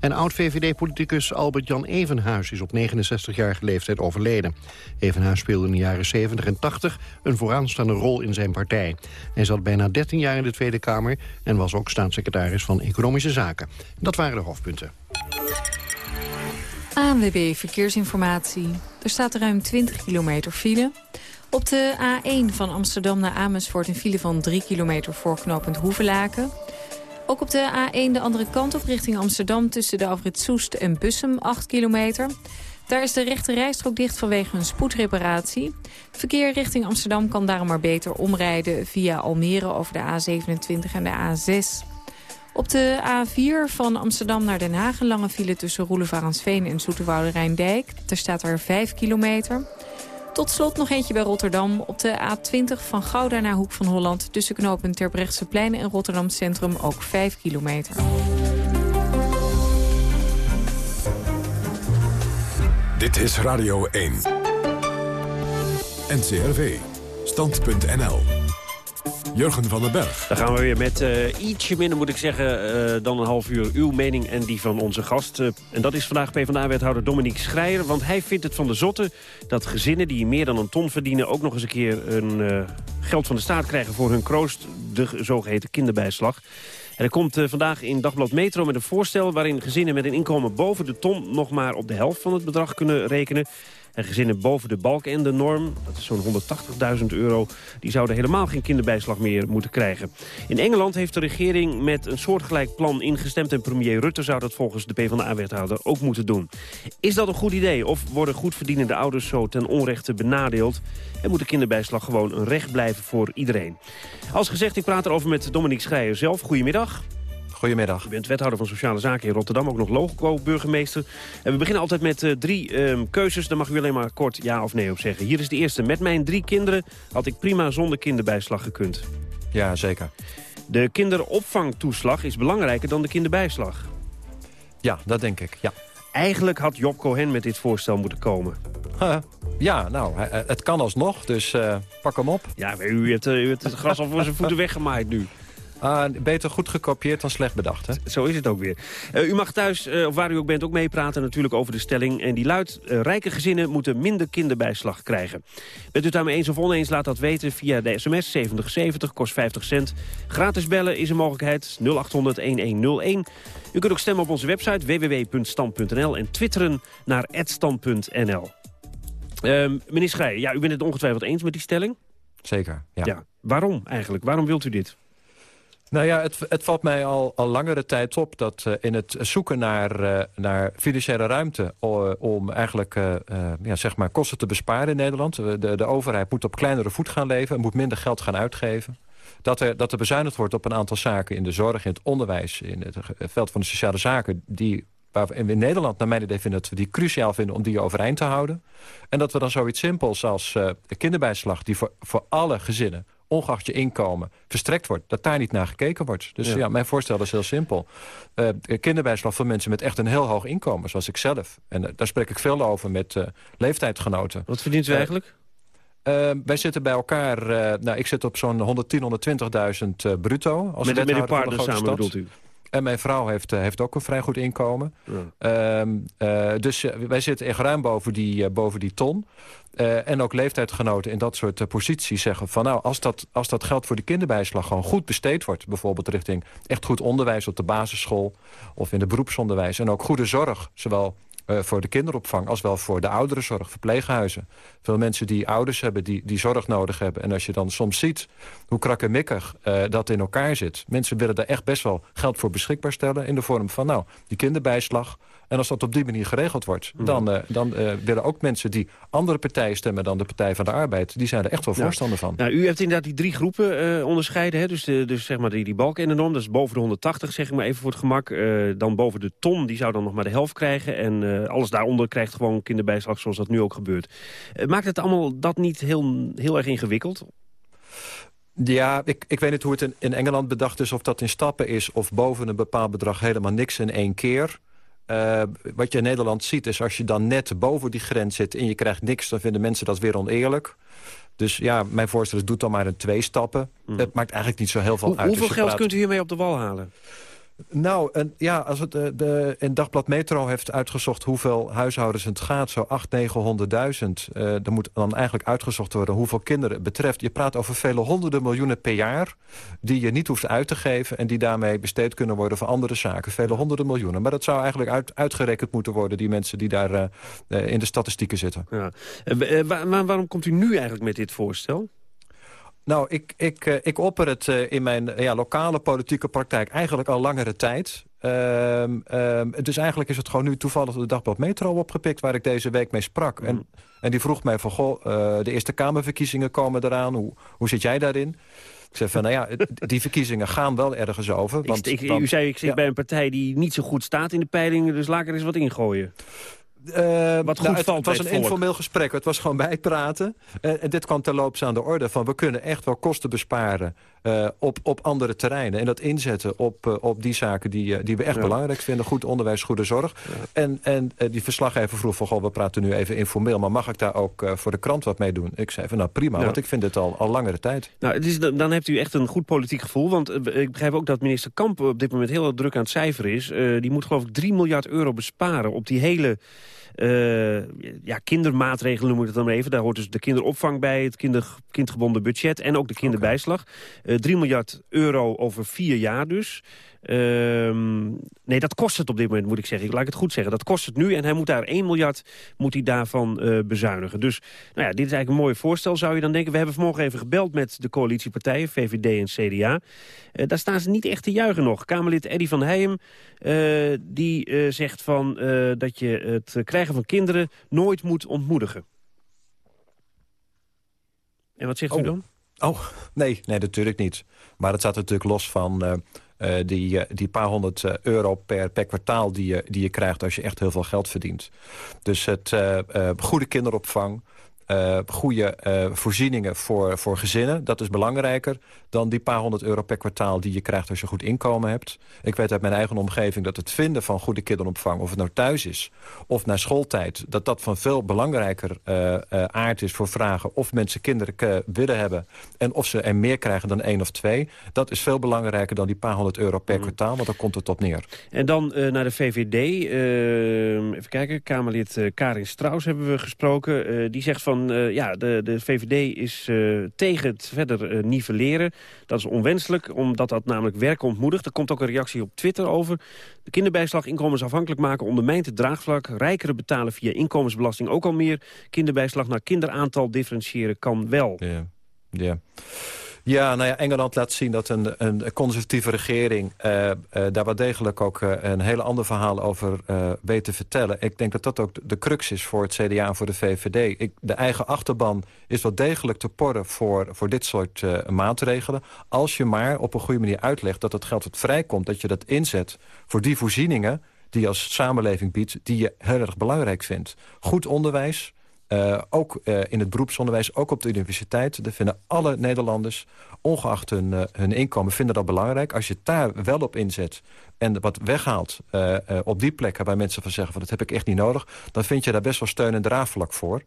En oud-VVD-politicus Albert-Jan Evenhuis is op 69-jarige leeftijd overleden. Evenhuis speelde in de jaren 70 en 80 een vooraanstaande rol in zijn partij. Hij zat bijna 13 jaar in de Tweede Kamer en was ook staatssecretaris van Economische Zaken. Dat waren de hoofdpunten. ANWB Verkeersinformatie. Er staat ruim 20 kilometer file. Op de A1 van Amsterdam naar Amersfoort een file van 3 kilometer voorknopend Hoevelaken. Ook op de A1 de andere kant op richting Amsterdam tussen de afrit Soest en Bussum 8 kilometer. Daar is de rechte rijstrook dicht vanwege een spoedreparatie. Verkeer richting Amsterdam kan daarom maar beter omrijden via Almere over de A27 en de A6. Op de A4 van Amsterdam naar Den Haag lange file tussen Roelevarensveen en Zoeterwoude Rijndijk. Er staat er 5 kilometer. Tot slot nog eentje bij Rotterdam. Op de A20 van Gouda naar Hoek van Holland... tussen knopen Terbrechtseplein en Rotterdam Centrum ook 5 kilometer. Dit is Radio 1. NCRV. Stand.nl. Jurgen van den Berg. Dan gaan we weer met uh, ietsje minder, moet ik zeggen, uh, dan een half uur uw mening en die van onze gast. Uh, en dat is vandaag PvdA-wethouder Dominique Schreier. Want hij vindt het van de zotte dat gezinnen die meer dan een ton verdienen... ook nog eens een keer een, geld van de staat krijgen voor hun kroost, de zogeheten kinderbijslag. En er komt vandaag in Dagblad Metro met een voorstel... waarin gezinnen met een inkomen boven de ton nog maar op de helft van het bedrag kunnen rekenen. En gezinnen boven de balk en de norm, dat is zo'n 180.000 euro... die zouden helemaal geen kinderbijslag meer moeten krijgen. In Engeland heeft de regering met een soortgelijk plan ingestemd... en premier Rutte zou dat volgens de PvdA-wethouder ook moeten doen. Is dat een goed idee of worden goedverdienende ouders zo ten onrechte benadeeld... en moet de kinderbijslag gewoon een recht blijven voor iedereen? Als gezegd, ik praat erover met Dominique Schreier zelf. Goedemiddag. Goedemiddag. U bent wethouder van Sociale Zaken in Rotterdam, ook nog logo-burgemeester. En we beginnen altijd met uh, drie um, keuzes. Daar mag u alleen maar kort ja of nee op zeggen. Hier is de eerste. Met mijn drie kinderen had ik prima zonder kinderbijslag gekund. Ja, zeker. De kinderopvangtoeslag is belangrijker dan de kinderbijslag. Ja, dat denk ik, ja. Eigenlijk had Job Cohen met dit voorstel moeten komen. Ja, nou, het kan alsnog, dus uh, pak hem op. Ja, u hebt, u hebt het gras al voor zijn voeten weggemaaid nu. Uh, beter goed gekopieerd dan slecht bedacht, hè? Zo is het ook weer. Uh, u mag thuis, uh, of waar u ook bent, ook meepraten natuurlijk over de stelling. En die luidt, rijke gezinnen moeten minder kinderbijslag krijgen. Bent u het daarmee eens of oneens, laat dat weten via de sms 7070, kost 50 cent. Gratis bellen is een mogelijkheid, 0800-1101. U kunt ook stemmen op onze website www.stand.nl en twitteren naar @stand.nl. Ehm, meneer Schreier, ja, u bent het ongetwijfeld eens met die stelling? Zeker, ja. ja. Waarom eigenlijk? Waarom wilt u dit? Nou ja, het, het valt mij al, al langere tijd op dat uh, in het zoeken naar, uh, naar financiële ruimte... Uh, om eigenlijk ja, zeg maar kosten te besparen in Nederland... De, de overheid moet op kleinere voet gaan leven... en moet minder geld gaan uitgeven. Dat er, dat er bezuinigd wordt op een aantal zaken in de zorg, in het onderwijs... in het veld van de sociale zaken... die waar we in Nederland naar mijn idee vinden dat we die cruciaal vinden om die overeind te houden. En dat we dan zoiets simpels als de kinderbijslag... die voor, voor alle gezinnen ongeacht je inkomen, verstrekt wordt. Dat daar niet naar gekeken wordt. Dus ja, mijn voorstel is heel simpel. Uh, kinderbijslag voor mensen met echt een heel hoog inkomen, zoals ik zelf. En uh, daar spreek ik veel over met uh, leeftijdgenoten. Wat verdient u eigenlijk? wij zitten bij elkaar, nou, ik zit op zo'n 110, 120.000 bruto. Als met, met een partner samen stad. bedoelt u? En mijn vrouw heeft, heeft ook een vrij goed inkomen. Ja. Um, uh, dus wij zitten echt ruim boven die, uh, boven die ton. Uh, en ook leeftijdgenoten in dat soort posities zeggen van... nou, als dat, als dat geld voor de kinderbijslag gewoon goed besteed wordt... bijvoorbeeld richting echt goed onderwijs op de basisschool... of in de beroepsonderwijs en ook goede zorg... zowel uh, voor de kinderopvang als wel voor de ouderenzorg, verpleeghuizen. Veel mensen die ouders hebben, die, die zorg nodig hebben. En als je dan soms ziet hoe krakkemikkig uh, dat in elkaar zit... mensen willen daar echt best wel geld voor beschikbaar stellen... in de vorm van, nou, die kinderbijslag... En als dat op die manier geregeld wordt... Mm. dan, uh, dan uh, willen ook mensen die andere partijen stemmen... dan de Partij van de Arbeid, die zijn er echt wel voorstander van. Nou, u hebt inderdaad die drie groepen uh, onderscheiden. Hè? Dus, de, dus zeg maar die, die balk en de norm, dat is boven de 180, zeg ik maar even voor het gemak. dan boven de ton, die zou dan nog maar de helft krijgen. En alles daaronder krijgt gewoon kinderbijslag, zoals dat nu ook gebeurt. maakt het allemaal dat niet heel, heel erg ingewikkeld? Ja, ik, ik weet niet hoe het in, in Engeland bedacht is... of dat in stappen is of boven een bepaald bedrag helemaal niks in één keer... Uh, wat je in Nederland ziet is als je dan net boven die grens zit... en je krijgt niks, dan vinden mensen dat weer oneerlijk. Dus ja, mijn voorstel is doe dan maar in twee stappen. Mm. Het maakt eigenlijk niet zo heel veel Hoe, uit. Hoeveel geld praat... kunt u hiermee op de wal halen? Nou, en, ja, als het, de, de, in Dagblad Metro heeft uitgezocht hoeveel huishoudens het gaat, zo 800.000, 900.000. Uh, er moet dan eigenlijk uitgezocht worden hoeveel kinderen het betreft. Je praat over vele honderden miljoenen per jaar die je niet hoeft uit te geven... en die daarmee besteed kunnen worden voor andere zaken. Vele honderden miljoenen. Maar dat zou eigenlijk uit, uitgerekend moeten worden, die mensen die daar uh, in de statistieken zitten. Ja. Waar, waarom komt u nu eigenlijk met dit voorstel? Nou, ik, ik, uh, ik opper het uh, in mijn ja, lokale politieke praktijk eigenlijk al langere tijd. Uh, dus eigenlijk is het gewoon nu toevallig de Dagblad Metro opgepikt... waar ik deze week mee sprak. En, en die vroeg mij van, goh, uh, de Eerste Kamerverkiezingen komen eraan. Hoe, hoe zit jij daarin? Ik zei van, nou ja, die verkiezingen gaan wel ergens over. Want, ik, ik, u zei, ik zit ja. bij een partij die niet zo goed staat in de peilingen... dus laat ik er eens wat ingooien. Uh, wat goed nou, het, het was een informeel gesprek. Het was gewoon bijpraten. Uh, en dit kwam terloops aan de orde van... we kunnen echt wel kosten besparen uh, op, op andere terreinen. En dat inzetten op, op die zaken die, die we echt ja. belangrijk vinden. Goed onderwijs, goede zorg. Ja. En, en die verslaggever vroeg van... Goh, we praten nu even informeel... maar mag ik daar ook voor de krant wat mee doen? Ik zei van nou prima, ja. want ik vind het al, al langere tijd. Nou, het is, dan hebt u echt een goed politiek gevoel. Want ik begrijp ook dat minister Kamp op dit moment heel druk aan het cijferen is. die moet geloof ik 3 miljard euro besparen op die hele... Uh, ja, kindermaatregelen noem ik het dan even. Daar hoort dus de kinderopvang bij, het kinder, kindgebonden budget en ook de kinderbijslag. Okay. Uh, 3 miljard euro over vier jaar dus. Uh, nee, dat kost het op dit moment, moet ik zeggen. Ik laat het goed zeggen. Dat kost het nu en hij moet daar 1 miljard moet hij daarvan uh, bezuinigen. Dus nou ja, dit is eigenlijk een mooi voorstel, zou je dan denken. We hebben vanmorgen even gebeld met de coalitiepartijen, VVD en CDA. Uh, daar staan ze niet echt te juichen nog. Kamerlid Eddy van Heijem uh, die zegt van, dat je het krijgen van kinderen nooit moet ontmoedigen. En wat zegt oh. u dan? Oh, nee, nee, natuurlijk niet. Maar het staat natuurlijk los van Uh, die, die paar honderd euro per, per kwartaal die je, die je krijgt als je echt heel veel geld verdient. Dus het goede kinderopvang, uh, goede uh, voorzieningen voor, voor gezinnen. Dat is belangrijker dan die paar honderd euro per kwartaal... die je krijgt als je goed inkomen hebt. Ik weet uit mijn eigen omgeving dat het vinden van goede kinderopvang... of het nou thuis is of naar schooltijd... dat dat van veel belangrijker uh, aard is voor vragen... of mensen kinderen willen hebben... en of ze er meer krijgen dan één of twee. Dat is veel belangrijker dan die paar honderd euro per mm. kwartaal... want daar komt het op neer. En dan naar de VVD. even kijken, Kamerlid Karin Strauss hebben we gesproken. die zegt van uh, ja, de, de VVD is uh, tegen het verder uh, nivelleren. Dat is onwenselijk, omdat dat namelijk werk ontmoedigt. Er komt ook een reactie op Twitter over. De kinderbijslag inkomensafhankelijk maken ondermijnt het draagvlak. Rijkeren betalen via inkomensbelasting ook al meer. Kinderbijslag naar kinderaantal differentiëren kan wel. Ja, ja. Ja, nou ja, Engeland laat zien dat een, een conservatieve regering... Uh, uh, daar wel degelijk ook uh, een hele ander verhaal over weet te vertellen. Ik denk dat dat ook de crux is voor het CDA en voor de VVD. Ik, de eigen achterban is wel degelijk te porren voor, voor dit soort maatregelen. Als je maar op een goede manier uitlegt dat het geld dat vrijkomt... dat je dat inzet voor die voorzieningen die je als samenleving biedt... die je heel erg belangrijk vindt. Goed onderwijs, uh, ook uh, in het beroepsonderwijs, ook op de universiteit. Dat vinden alle Nederlanders, ongeacht hun, uh, hun inkomen, vinden dat belangrijk. Als je het daar wel op inzet en wat weghaalt op die plekken... waar mensen van zeggen, van, dat heb ik echt niet nodig... dan vind je daar best wel steun en draagvlak voor.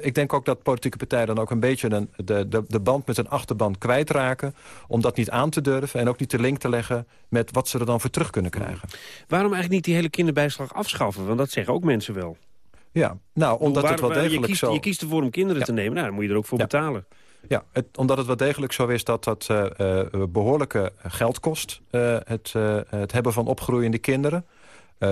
ik denk ook dat politieke partijen dan ook een beetje de, de, de band met een achterban kwijtraken... om dat niet aan te durven en ook niet de link te leggen... met wat ze er dan voor terug kunnen krijgen. Waarom eigenlijk niet die hele kinderbijslag afschaffen? Want dat zeggen ook mensen wel. Ja, nou, omdat het wel degelijk je kiest, zo... Je kiest ervoor om kinderen te nemen, nou, dan moet je er ook voor betalen. Ja, het, omdat het wel degelijk zo is dat dat uh, uh, behoorlijke geld kost... Uh, het, het hebben van opgroeiende kinderen.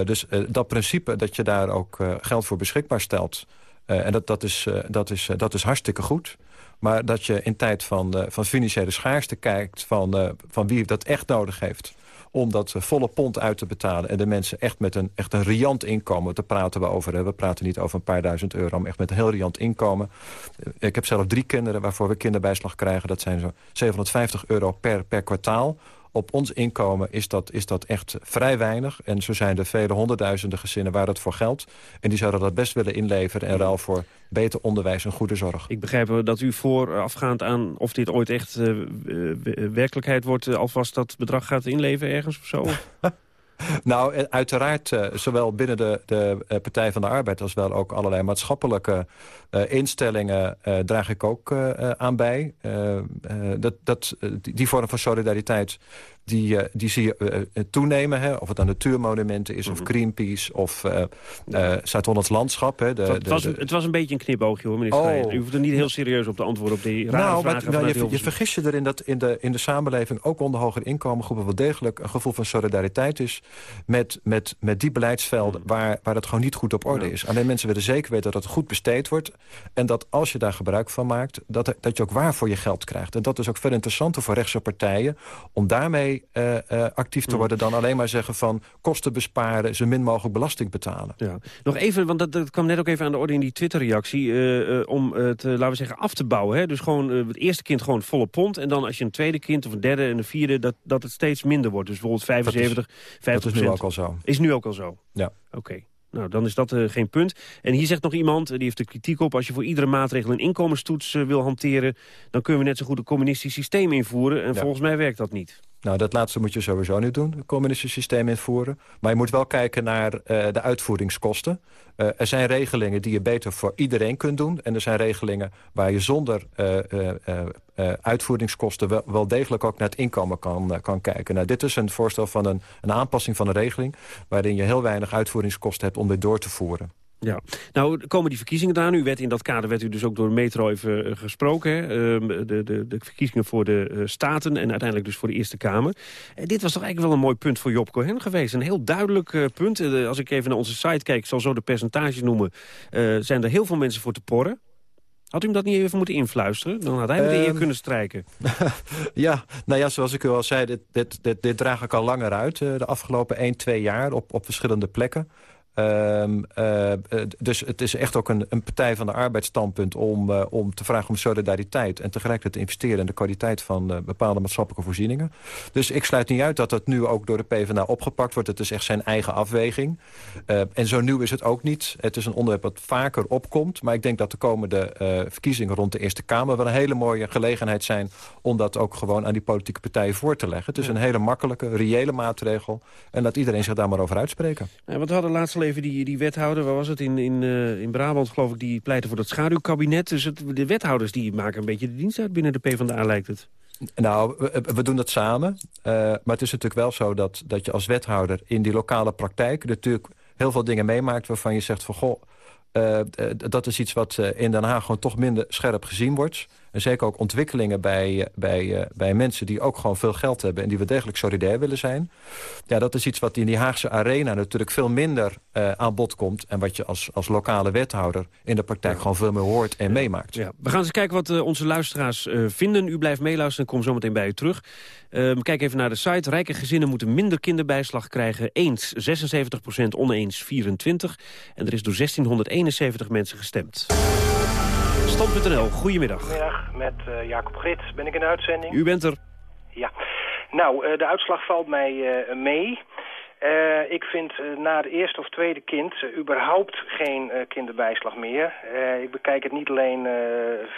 dus dat principe dat je daar ook geld voor beschikbaar stelt... en dat, dat, is, dat, is, dat is hartstikke goed... Maar dat je in tijd van, van financiële schaarste kijkt... Van, van wie dat echt nodig heeft om dat eh, volle pond uit te betalen. En de mensen echt met een, echt een riant inkomen, te praten we over. We praten niet over een paar duizend euro, maar echt met een heel riant inkomen. Eh, ik heb zelf drie kinderen waarvoor we kinderbijslag krijgen. Dat zijn zo 750 euro per, per kwartaal op ons inkomen is dat, is dat echt vrij weinig. En zo zijn er vele honderdduizenden gezinnen waar het voor geldt. En die zouden dat best willen inleveren... en ruil voor beter onderwijs en goede zorg. Ik begrijp dat u voorafgaand aan of dit ooit echt uh, werkelijkheid wordt... Uh, alvast dat bedrag gaat inleveren ergens of zo? Nou, eh, uiteraard, uh, zowel binnen de, de uh, Partij van de Arbeid... als wel ook allerlei maatschappelijke uh, instellingen draag ik ook aan bij. dat, dat, die vorm van solidariteit die, uh, die zie je uh, toenemen. Hè? Of het aan natuurmonumenten is, mm -hmm. of mhm. Greenpeace, of Zuid-Hollands Landschap. Hè? De, het, was, de, het was een beetje een knipoogje, hoor, meneer oh. U hoeft er niet heel serieus op te antwoorden op die rare nou, vragen. Maar, nou, je, je vergis je erin dat in de, in de samenleving... ook onder hoger inkomengroepen wel degelijk een gevoel van solidariteit is... met, met, met die beleidsvelden mm. waar, waar het gewoon niet goed op orde ja. is. Alleen mensen willen zeker weten dat het goed besteed wordt... en dat als je daar gebruik van maakt, dat, dat je ook waar voor je geld krijgt. En dat is ook veel interessanter voor rechtse partijen... om daarmee uh, uh, actief te mm. worden dan alleen maar zeggen van kosten besparen, zo min mogelijk belasting betalen. Ja. Nog even, want dat, dat kwam net ook even aan de orde in die Twitter-reactie, uh, om het, laten we zeggen, af te bouwen. Hè? Dus gewoon het eerste kind gewoon volle pond en dan als je een tweede kind of een derde en een vierde, dat, dat het steeds minder wordt. Dus bijvoorbeeld 75, dat is, 50 Dat is nu ook al zo. Is nu ook al zo? Ja. Oké. Nou, dan is dat uh, geen punt. En hier zegt nog iemand, die heeft er kritiek op... als je voor iedere maatregel een inkomenstoets uh, wil hanteren... dan kunnen we net zo goed een communistisch systeem invoeren. En ja. volgens mij werkt dat niet. Nou, dat laatste moet je sowieso niet doen, het communistische systeem invoeren. Maar je moet wel kijken naar uh, de uitvoeringskosten. Uh, er zijn regelingen die je beter voor iedereen kunt doen. En er zijn regelingen waar je zonder uh, uitvoeringskosten... Wel, wel, degelijk ook naar het inkomen kan, kan kijken. Nou, dit is een voorstel van een, een aanpassing van een regeling... waarin je heel weinig uitvoeringskosten hebt om dit door te voeren. Ja, nou komen die verkiezingen daar. U werd in dat kader werd u dus ook door metro even uh, gesproken. Hè? Uh, de, de, de verkiezingen voor de uh, Staten en uiteindelijk dus voor de Eerste Kamer. En dit was toch eigenlijk wel een mooi punt voor Job Cohen geweest. Een heel duidelijk punt. als ik even naar onze site kijk, ik zal zo de percentages noemen... zijn er heel veel mensen voor te porren. Had u hem dat niet even moeten influisteren? Dan had hij met de eer kunnen strijken. ja, nou ja, zoals ik u al zei, dit, dit, dit, dit draag ik al langer uit. de afgelopen 1, 2 jaar op, op verschillende plekken. Ehm, eh, eh, dus het is echt ook een, een partij van de arbeidsstandpunt... Om, eh, om te vragen om solidariteit en tegelijkertijd te investeren... in de kwaliteit van uh, bepaalde maatschappelijke voorzieningen. Dus ik sluit niet uit dat het nu ook door de PvdA opgepakt wordt. Het is echt zijn eigen afweging. en zo nieuw is het ook niet. Het is een onderwerp dat vaker opkomt. Maar ik denk dat de komende verkiezingen rond de Eerste Kamer... wel een hele mooie gelegenheid zijn... om dat ook gewoon aan die politieke partijen voor te leggen. Het is een hele makkelijke, reële maatregel. En laat iedereen zich daar maar over uitspreken. Ja, wat hadden laatst even die, die wethouder, waar was het, in, in, uh, in Brabant geloof ik, die pleitte voor dat schaduwkabinet. Dus het, de wethouders die maken een beetje de dienst uit binnen de PvdA lijkt het. Nou, we, doen dat samen. Uh, maar het is natuurlijk wel zo dat, dat je als wethouder in die lokale praktijk... natuurlijk heel veel dingen meemaakt waarvan je zegt van... goh, uh, dat is iets wat in Den Haag gewoon toch minder scherp gezien wordt. En zeker ook ontwikkelingen bij, eh, bij, eh, bij mensen die ook gewoon veel geld hebben... en die we degelijk solidair willen zijn. Ja, dat is iets wat in die Haagse arena natuurlijk veel minder uh, aan bod komt... en wat je als, als lokale wethouder in de praktijk gewoon veel meer hoort en meemaakt. Ja. We gaan eens kijken wat uh, onze luisteraars uh, vinden. U blijft meeluisteren en kom zo meteen bij u terug. Ehm, kijk even naar de site. Rijke gezinnen moeten minder kinderbijslag krijgen. Eens 76% oneens 24. En er is door 1671 mensen gestemd. Stand.nl, goedemiddag. Goedemiddag, met uh, Jacob Grit. Ben ik in de uitzending? U bent er. Ja. Nou, uh, de uitslag valt mij uh, mee. ik vind na het eerste of tweede kind überhaupt geen kinderbijslag meer. ik bekijk het niet alleen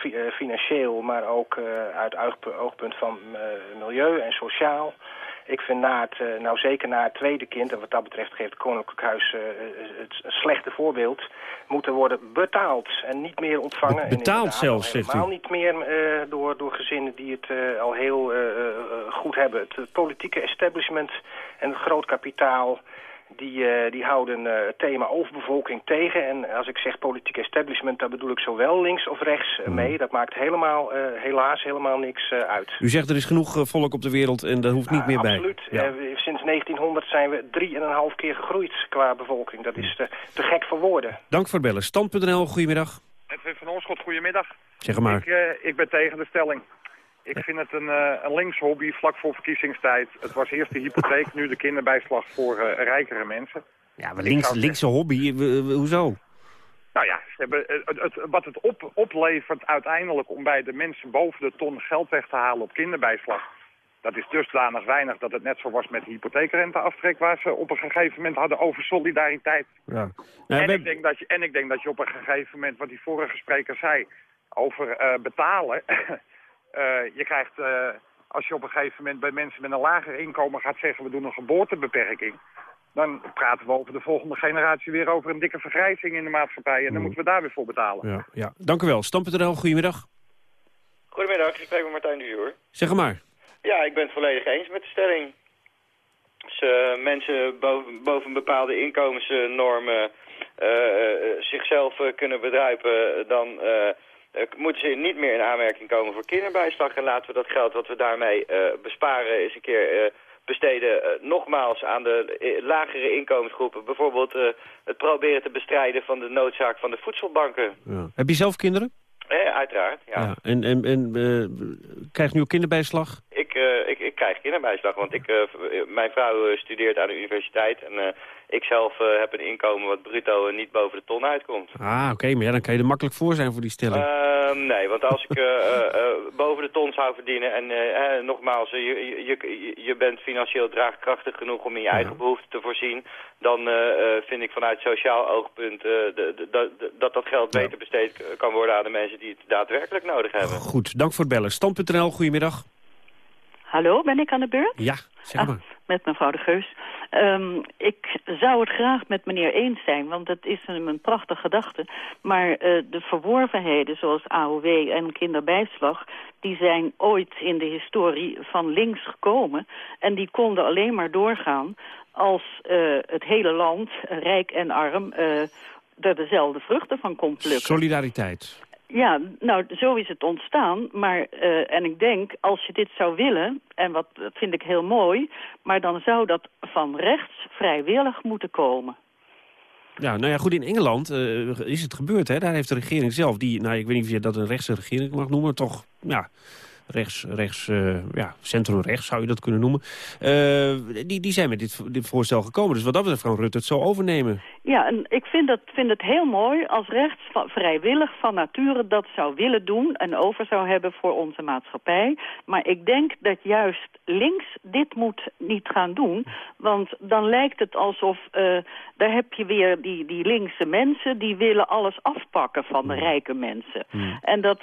fi financieel, maar ook uit oogpunt van milieu en sociaal. Ik vind na het, uh, nou zeker na het tweede kind, en wat dat betreft geeft het Koninklijk Huis uh, het een slechte voorbeeld, moeten worden betaald en niet meer ontvangen. Be betaald zelfs, zegt u? Helemaal niet meer uh, door, door gezinnen die het al heel goed hebben. Het politieke establishment en het groot kapitaal die, uh, die houden uh, het thema overbevolking tegen. En als ik zeg politiek establishment, dan bedoel ik zowel links of rechts uh, mee. Dat maakt helemaal, helaas helemaal niks uit. U zegt er is genoeg volk op de wereld en daar hoeft niet meer bij. Absoluut. Ja. sinds 1900 zijn we drie en een half keer gegroeid qua bevolking. Dat is te, te gek voor woorden. Dank voor het bellen. Stand.nl, goedemiddag. Edwin van Oorschot, goedemiddag. Zeg maar. Ik, ik ben tegen de stelling. Ik vind het een, uh, een links hobby vlak voor verkiezingstijd. Het was eerst de hypotheek, nu de kinderbijslag voor uh, rijkere mensen. Ja, maar links, linkse hobby, hoezo? Nou ja, ze hebben, het, het, wat het op, oplevert uiteindelijk om bij de mensen boven de ton geld weg te halen op kinderbijslag... dat is dusdanig weinig dat het net zo was met de hypotheekrenteaftrek... waar ze op een gegeven moment hadden over solidariteit. Ja. Nou, en, ik denk dat je, en ik denk dat je op een gegeven moment, wat die vorige spreker zei... over uh, betalen... Uh, je krijgt, uh, als je op een gegeven moment bij mensen met een lager inkomen gaat zeggen... we doen een geboortebeperking... dan praten we over de volgende generatie weer over een dikke vergrijzing in de maatschappij. En dan mm. moeten we daar weer voor betalen. Ja, ja. Dank u wel. Stam.nl, goedemiddag. Goedemiddag, ik spreek met Martijn Duur. Zeg maar. Ja, ik ben het volledig eens met de stelling. Als uh, mensen boven, boven bepaalde inkomensnormen zichzelf kunnen bedruipen... dan uh, moeten ze niet meer in aanmerking komen voor kinderbijslag. En laten we dat geld wat we daarmee uh, besparen eens een keer uh, besteden nogmaals aan de lagere inkomensgroepen. Bijvoorbeeld het proberen te bestrijden van de noodzaak van de voedselbanken. Ja. Heb je zelf kinderen? Eh, uiteraard, ja. ja. En, en, en krijg je nu ook kinderbijslag? Ik krijg kinderbijslag, want ik, mijn vrouw studeert aan de universiteit en ik zelf heb een inkomen wat bruto niet boven de ton uitkomt. Ah, oké, maar ja, dan kan je er makkelijk voor zijn voor die stelling. Uh, nee, want als ik eh, boven de ton zou verdienen en nogmaals, je, je, je bent financieel draagkrachtig genoeg om in je ja. eigen behoeften te voorzien, dan vind ik vanuit sociaal oogpunt dat dat geld beter besteed kan worden aan de mensen die het daadwerkelijk nodig hebben. Goed, dank voor het bellen. Stand.nl, goedemiddag. Hallo, ben ik aan de beurt? Ja, zeg maar. Ah, met mevrouw de Geus. Um, ik zou het graag met meneer eens zijn, want dat is een, een prachtige gedachte. Maar uh, de verworvenheden zoals AOW en kinderbijslag... die zijn ooit in de historie van links gekomen. En die konden alleen maar doorgaan als uh, het hele land, rijk en arm... Uh, er dezelfde vruchten van kon plukken. Solidariteit. Ja, nou, zo is het ontstaan. Maar, uh, en ik denk, als je dit zou willen, en wat dat vind ik heel mooi... maar dan zou dat van rechts vrijwillig moeten komen. Ja, nou ja, goed, in Engeland uh, is het gebeurd, hè. Daar heeft de regering zelf, die, nou, ik weet niet of je dat een rechtse regering mag noemen... toch, ja, rechts, rechts uh, ja, centrumrechts zou je dat kunnen noemen. Uh, die, die zijn met dit, dit voorstel gekomen. Dus wat dat betreft kan Rutte het zo overnemen. Ja, en ik vind, dat, vind het heel mooi als rechts van, vrijwillig van nature dat zou willen doen... en over zou hebben voor onze maatschappij. Maar ik denk dat juist links dit moet niet gaan doen. Want dan lijkt het alsof... Uh, daar heb je weer die, die linkse mensen... die willen alles afpakken van de rijke mensen. En dat,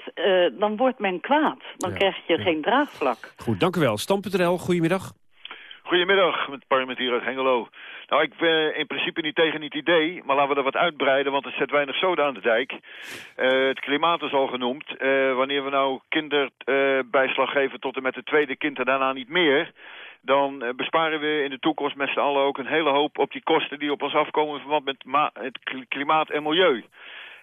dan wordt men kwaad. Dan krijg je geen draagvlak. Goed, dank u wel. Stam.nl, goedemiddag. Goedemiddag, met parlementier uit Hengelo. Nou, ik ben in principe niet tegen het idee, maar laten we er wat uitbreiden, want er zit weinig soda aan de dijk. Uh, het klimaat is al genoemd. Uh, wanneer we nou kinderbijslag uh, geven tot en met het tweede kind en daarna niet meer, dan besparen we in de toekomst met z'n allen ook een hele hoop op die kosten die op ons afkomen in verband met het klimaat en milieu.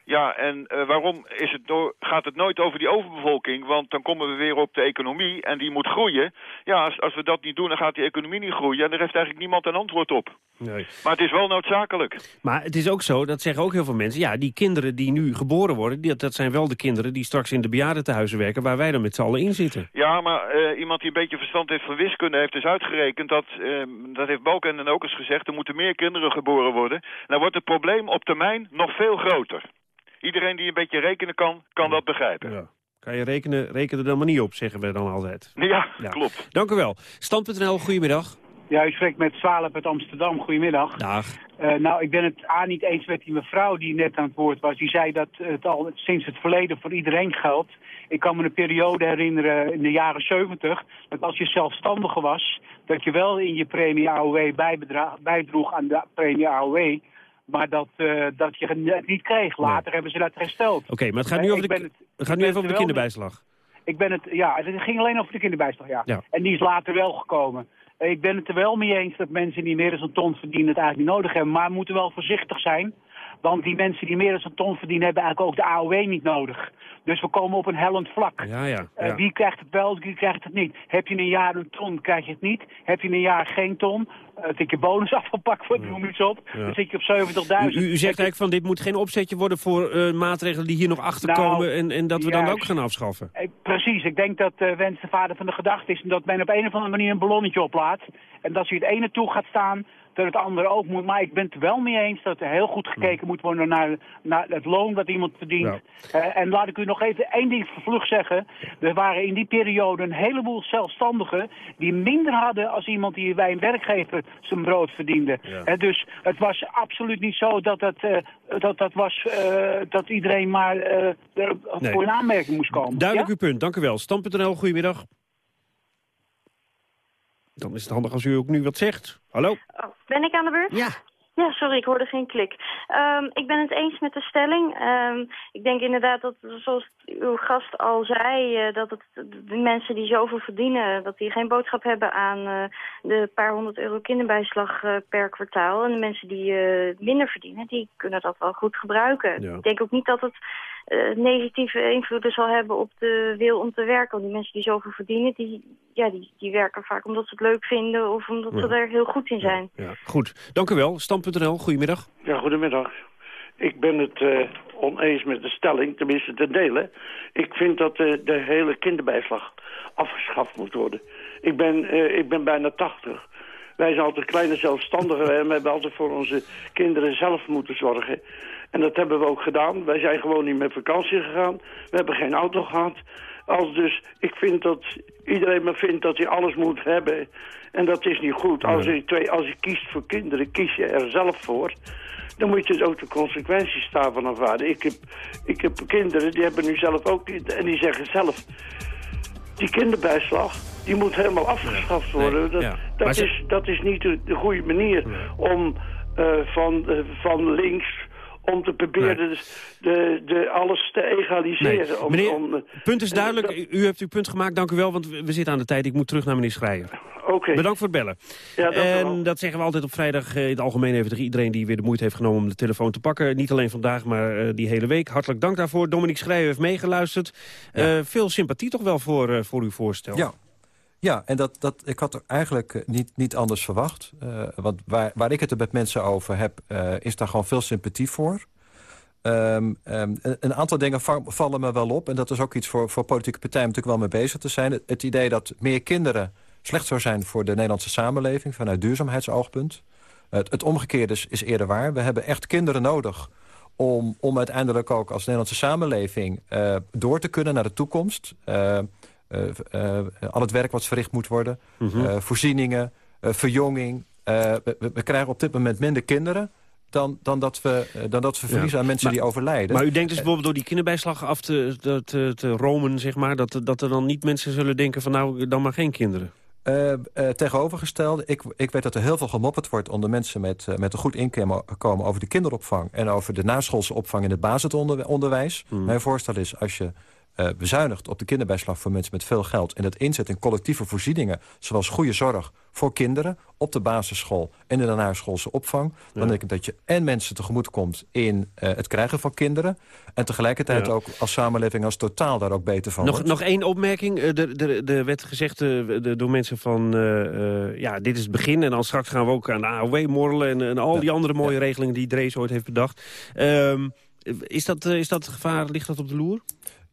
Ja, en uh, waarom is het no gaat het nooit over die overbevolking? Want dan komen we weer op de economie en die moet groeien. Ja, als, als we dat niet doen, dan gaat die economie niet groeien. En daar heeft eigenlijk niemand een antwoord op. Nee. Maar het is wel noodzakelijk. Maar het is ook zo, dat zeggen ook heel veel mensen... ja, die kinderen die nu geboren worden... Die, dat zijn wel de kinderen die straks in de bejaardentehuizen werken... waar wij dan met z'n allen in zitten. Ja, maar uh, iemand die een beetje verstand heeft van wiskunde... heeft dus uitgerekend dat, uh, dat heeft Balken ook eens gezegd... er moeten meer kinderen geboren worden. Dan wordt het probleem op termijn nog veel groter. Iedereen die een beetje rekenen kan, kan dat begrijpen. Ja. Kan je rekenen, reken er dan maar niet op, zeggen we dan altijd. Ja, ja. klopt. Dank u wel. Stand.nl, goedemiddag. Ja, u spreekt met Zwalep uit Amsterdam. Goedemiddag. Dag. Uh, nou, ik ben het A niet eens met die mevrouw die net aan het woord was. Die zei dat het al sinds het verleden voor iedereen geldt. Ik kan me een periode herinneren in de jaren 70... dat als je zelfstandige was... dat je wel in je premie AOW bijdroeg aan de premie AOW... Maar dat, uh, dat je het niet kreeg. Later nee. hebben ze dat hersteld. Oké, okay, maar het gaat nu, over de, het, het gaat nu even over de kinderbijslag. Ik ben het, ja, het ging alleen over de kinderbijslag, ja. ja. En die is later wel gekomen. Ik ben het er wel mee eens dat mensen die meer dan een ton verdienen het eigenlijk niet nodig hebben. Maar we moeten wel voorzichtig zijn. Want die mensen die meer dan een ton verdienen hebben eigenlijk ook de AOW niet nodig. Dus we komen op een hellend vlak. Ja, ja, ja. Uh, wie krijgt het wel, wie krijgt het niet. Heb je een jaar een ton, krijg je het niet. Heb je een jaar geen ton, uh, dat je bonus afgepakt wordt, noem iets op. Ja. Dan zit je op 70.000. U, u, zegt eigenlijk van dit moet geen opzetje worden voor uh, maatregelen die hier nog achterkomen... Nou, en, en dat we dan ook gaan afschaffen. precies, ik denk dat Wens de vader van de gedachte is... dat men op een of andere manier een ballonnetje oplaat. En dat je het ene toe gaat staan dat het andere ook moet. Maar ik ben het wel mee eens dat er heel goed gekeken moet worden naar, naar het loon dat iemand verdient. Uh, en laat ik u nog even één ding vlug zeggen. Er waren in die periode een heleboel zelfstandigen die minder hadden als iemand die bij een werkgever zijn brood verdiende. Ja. Uh, dus het was absoluut niet zo dat dat, uh, dat, dat, was, dat iedereen maar nee. voor een aanmerking moest komen. Duidelijk ja? uw punt, dank u wel. Stam.nl, goedemiddag. Dan is het handig als u ook nu wat zegt. Hallo? Oh, ben ik aan de beurt? Ja. Ja, sorry, ik hoorde geen klik. Um, ik ben het eens met de stelling. Um, ik denk inderdaad dat, zoals uw gast al zei... Uh, dat het, de mensen die zoveel verdienen... dat die geen boodschap hebben aan uh, de paar honderd euro kinderbijslag uh, per kwartaal. En de mensen die minder verdienen, die kunnen dat wel goed gebruiken. Ja. Ik denk ook niet dat het uh, negatieve invloeden zal hebben op de wil om te werken. Want die mensen die zoveel verdienen, die, ja, die, die werken vaak omdat ze het leuk vinden of omdat ja. ze er heel goed in zijn. Ja, ja. Goed, dank u wel. Stam.nl, goedemiddag. Ja, goedemiddag. Ik ben het uh, oneens met de stelling, tenminste te delen. Ik vind dat uh, de hele kinderbijslag afgeschaft moet worden. Ik ben, uh, ik ben bijna 80. Wij zijn altijd kleine zelfstandigen en we hebben altijd voor onze kinderen zelf moeten zorgen. En dat hebben we ook gedaan. Wij zijn gewoon niet met vakantie gegaan. We hebben geen auto gehad. Als dus, ik vind dat iedereen maar vindt dat hij alles moet hebben. En dat is niet goed. Als je, twee, als je kiest voor kinderen, kies je er zelf voor. Dan moet je dus ook de consequenties daarvan aanvaarden. Ik heb, ik heb kinderen, die hebben nu zelf ook... En die zeggen zelf, die kinderbijslag, die moet helemaal afgeschaft worden. Nee, dat, ja. dat, is, dat is niet de, de goede manier nee. om uh, van, uh, van links om te proberen nee. de, de, alles te egaliseren. Nee. Om, meneer, om, het punt is duidelijk. Dat... U hebt uw punt gemaakt, dank u wel, want we zitten aan de tijd. Ik moet terug naar meneer Schreier. Okay. Bedankt voor het bellen. Ja, en dat zeggen we altijd op vrijdag in het algemeen even tegen iedereen die weer de moeite heeft genomen om de telefoon te pakken. Niet alleen vandaag, maar uh, die hele week. Hartelijk dank daarvoor. Dominique Schreier heeft meegeluisterd. Ja. Uh, veel sympathie toch wel voor, uh, voor uw voorstel. Ja, ja, en dat, dat, ik had er eigenlijk niet, niet anders verwacht. Uh, want waar, waar ik het er met mensen over heb, uh, is daar gewoon veel sympathie voor. Ehm, ehm, een aantal dingen vallen me wel op. En dat is ook iets voor, voor politieke partijen natuurlijk wel mee bezig te zijn. Het, idee dat meer kinderen slecht zou zijn voor de Nederlandse samenleving... vanuit duurzaamheidsoogpunt. Het, het omgekeerde is, eerder waar. We hebben echt kinderen nodig om, om uiteindelijk ook als Nederlandse samenleving door te kunnen naar de toekomst. Uh, uh, al het werk wat verricht moet worden, mhm. voorzieningen, verjonging. We, we, krijgen op dit moment minder kinderen dan, dan dat we, dan dat we verliezen aan mensen die overlijden. Maar u denkt dus bijvoorbeeld door die kinderbijslag af te, te, te romen, zeg maar... Dat, dat er dan niet mensen zullen denken van nou, dan maar geen kinderen? Uh, uh, tegenovergestelde, ik, ik weet dat er heel veel gemopperd wordt... onder mensen met, uh, met een goed inkomen over de kinderopvang... en over de naschoolse opvang in het basisonderwijs. Mm. Mijn voorstel is, als je uh, bezuinigt op de kinderbijslag voor mensen met veel geld... en dat inzet in collectieve voorzieningen, zoals goede zorg voor kinderen... op de basisschool en in de naschoolse opvang... dan denk ik dat je en mensen tegemoet komt in uh, het krijgen van kinderen... en tegelijkertijd ook als samenleving als totaal daar ook beter van nog, Nog één opmerking. Er, er werd gezegd door mensen van... ja, dit is het begin en dan straks gaan we ook aan de AOW morrelen... en, en al die andere mooie regelingen die Drees ooit heeft bedacht. Um, is, dat, is dat gevaar, ligt dat op de loer?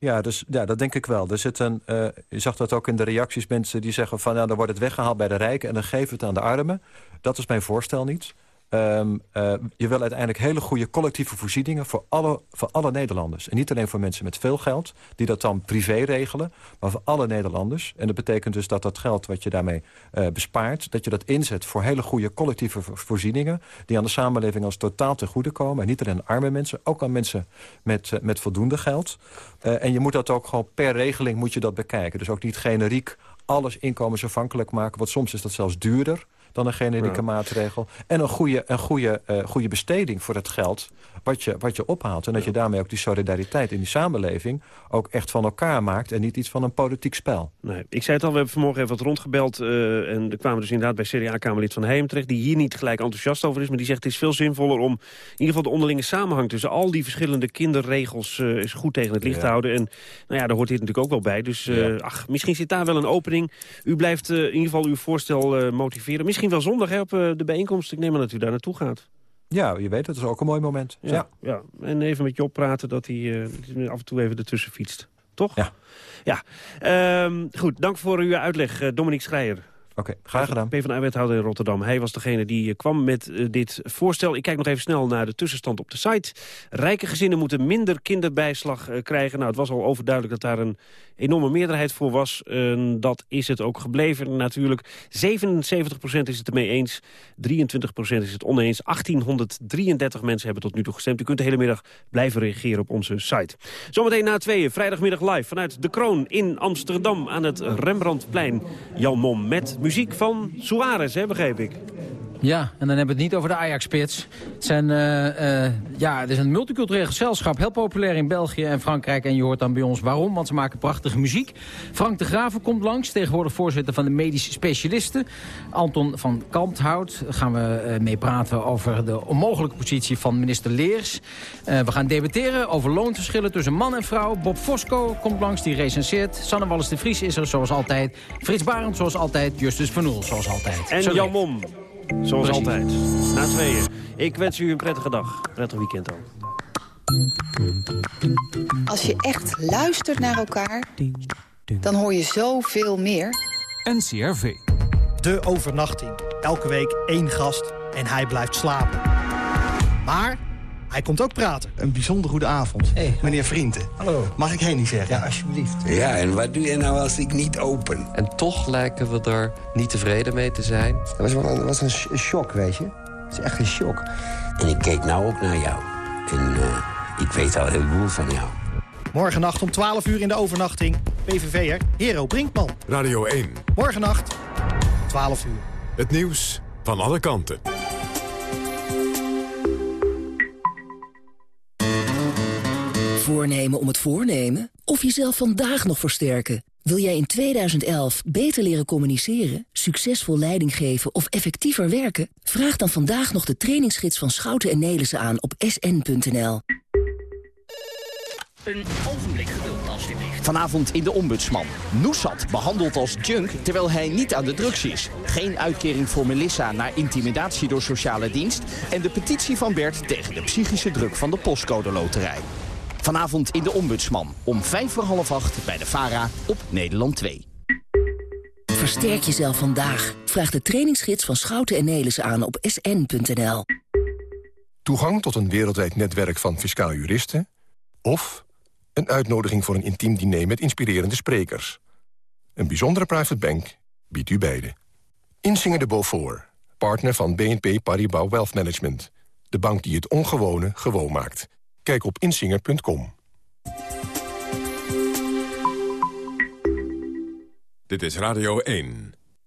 Ja, dus, ja, dat denk ik wel. Er zit een, uh, je zag dat ook in de reacties. Mensen die zeggen van... Nou, dan wordt het weggehaald bij de rijken en dan geven het aan de armen. Dat is mijn voorstel niet. Um, uh, je wil uiteindelijk hele goede collectieve voorzieningen... Voor alle, voor alle Nederlanders. En niet alleen voor mensen met veel geld... die dat dan privé regelen, maar voor alle Nederlanders. En dat betekent dus dat dat geld wat je daarmee uh, bespaart... dat je dat inzet voor hele goede collectieve voorzieningen... die aan de samenleving als totaal ten goede komen. En niet alleen aan arme mensen, ook aan mensen met, uh, met voldoende geld. en je moet dat ook gewoon per regeling moet je dat bekijken. Dus ook niet generiek alles inkomensafhankelijk maken. Want soms is dat zelfs duurder dan een generieke maatregel. En een goede, een goede, uh, goede besteding voor het geld wat je, wat je ophaalt. En dat je daarmee ook die solidariteit in die samenleving... ook echt van elkaar maakt en niet iets van een politiek spel. Nee, ik zei het al, we hebben vanmorgen even wat rondgebeld... Uh, en er kwamen dus inderdaad bij CDA-Kamerlid Van Heem terecht... die hier niet gelijk enthousiast over is, maar die zegt... het is veel zinvoller om in ieder geval de onderlinge samenhang... tussen al die verschillende kinderregels uh, is goed tegen het licht te houden. En nou ja, daar hoort dit natuurlijk ook wel bij. Dus uh, ach, misschien zit daar wel een opening. U blijft in ieder geval uw voorstel motiveren. Misschien wel zondag hè, op de bijeenkomst. Ik neem aan dat u daar naartoe gaat. Ja, je weet, dat is ook een mooi moment. Ja, ja. en even met Job praten dat hij uh, af en toe even ertussen fietst. Toch? Ja. Ja. Um, goed, dank voor uw uitleg, uh, Dominique Schreier. Oké, graag gedaan. PvdA-wethouder in Rotterdam. Hij was degene die eh, kwam met uh, dit voorstel. Ik kijk nog even snel naar de tussenstand op de site. Rijke gezinnen moeten minder kinderbijslag uh, krijgen. Nou, het was al overduidelijk dat daar een enorme meerderheid voor was. Dat is het ook gebleven natuurlijk. 77% is het ermee eens. 23% is het oneens. 1833 mensen hebben tot nu toe gestemd. U kunt de hele middag blijven reageren op onze site. Zometeen na tweeën, vrijdagmiddag live vanuit De Kroon in Amsterdam... aan het Rembrandtplein. Jan Mom met van Suarez, hè, begreep ik. Ja, en dan hebben we het niet over de Ajax-spits. Het, zijn, uh, uh, ja, het is een multicultureel gezelschap, heel populair in België en Frankrijk. En je hoort dan bij ons waarom, want ze maken prachtige muziek. Frank de Graven komt langs, tegenwoordig voorzitter van de medische specialisten. Anton van Kanthout gaan we uh, mee praten over de onmogelijke positie van minister Leers. we gaan debatteren over loonverschillen tussen man en vrouw. Bob Fosco komt langs, die recenseert. Sanne Wallis de Vries is er, zoals altijd. Frits Barend, zoals altijd. Justus Van Oel, zoals altijd. En Jan Mom. Zoals altijd. Na tweeën. Ik wens u een prettige dag. Prettig weekend ook. Als je echt luistert naar elkaar, dan hoor je zoveel meer. NCRV. De overnachting. Elke week één gast en hij blijft slapen. Maar hij komt ook praten. Een bijzonder goede avond. Hey, Meneer Vrienden. Hallo. Mag ik heen niet zeggen? Ja, alsjeblieft. Ja, en wat doe je nou als ik niet open? En toch lijken we er niet tevreden mee te zijn. Dat was wel een, was een shock, weet je. Het is echt een shock. En ik keek nou ook naar jou. En uh, ik weet al heel veel van jou. Morgennacht om 12 uur in de overnachting. PVV'er Hero Brinkman. Radio 1. Morgennacht, 12 uur. Het nieuws van alle kanten. Voornemen om het voornemen? Of jezelf vandaag nog versterken? Wil jij in 2011 beter leren communiceren, succesvol leiding geven of effectiever werken? Vraag dan vandaag nog de trainingsgids van Schouten en Nelissen aan op sn.nl. Een ogenblik geduld, alstublieft. Vanavond in de Ombudsman. Noesat behandeld als junk terwijl hij niet aan de drugs is. Geen uitkering voor Melissa na intimidatie door sociale dienst. En de petitie van Bert tegen de psychische druk van de postcode loterij. Vanavond in de Ombudsman. Om vijf voor half acht bij de VARA op Nederland 2. Versterk jezelf vandaag. Vraag de trainingsgids van Schouten en Nelissen aan op sn.nl. Toegang tot een wereldwijd netwerk van fiscaal juristen... of een uitnodiging voor een intiem diner met inspirerende sprekers. Een bijzondere private bank biedt u beide. Insinger de Beaufort, partner van BNP Paribas Wealth Management. De bank die het ongewone gewoon maakt. Kijk op insinger.com. Dit is Radio 1.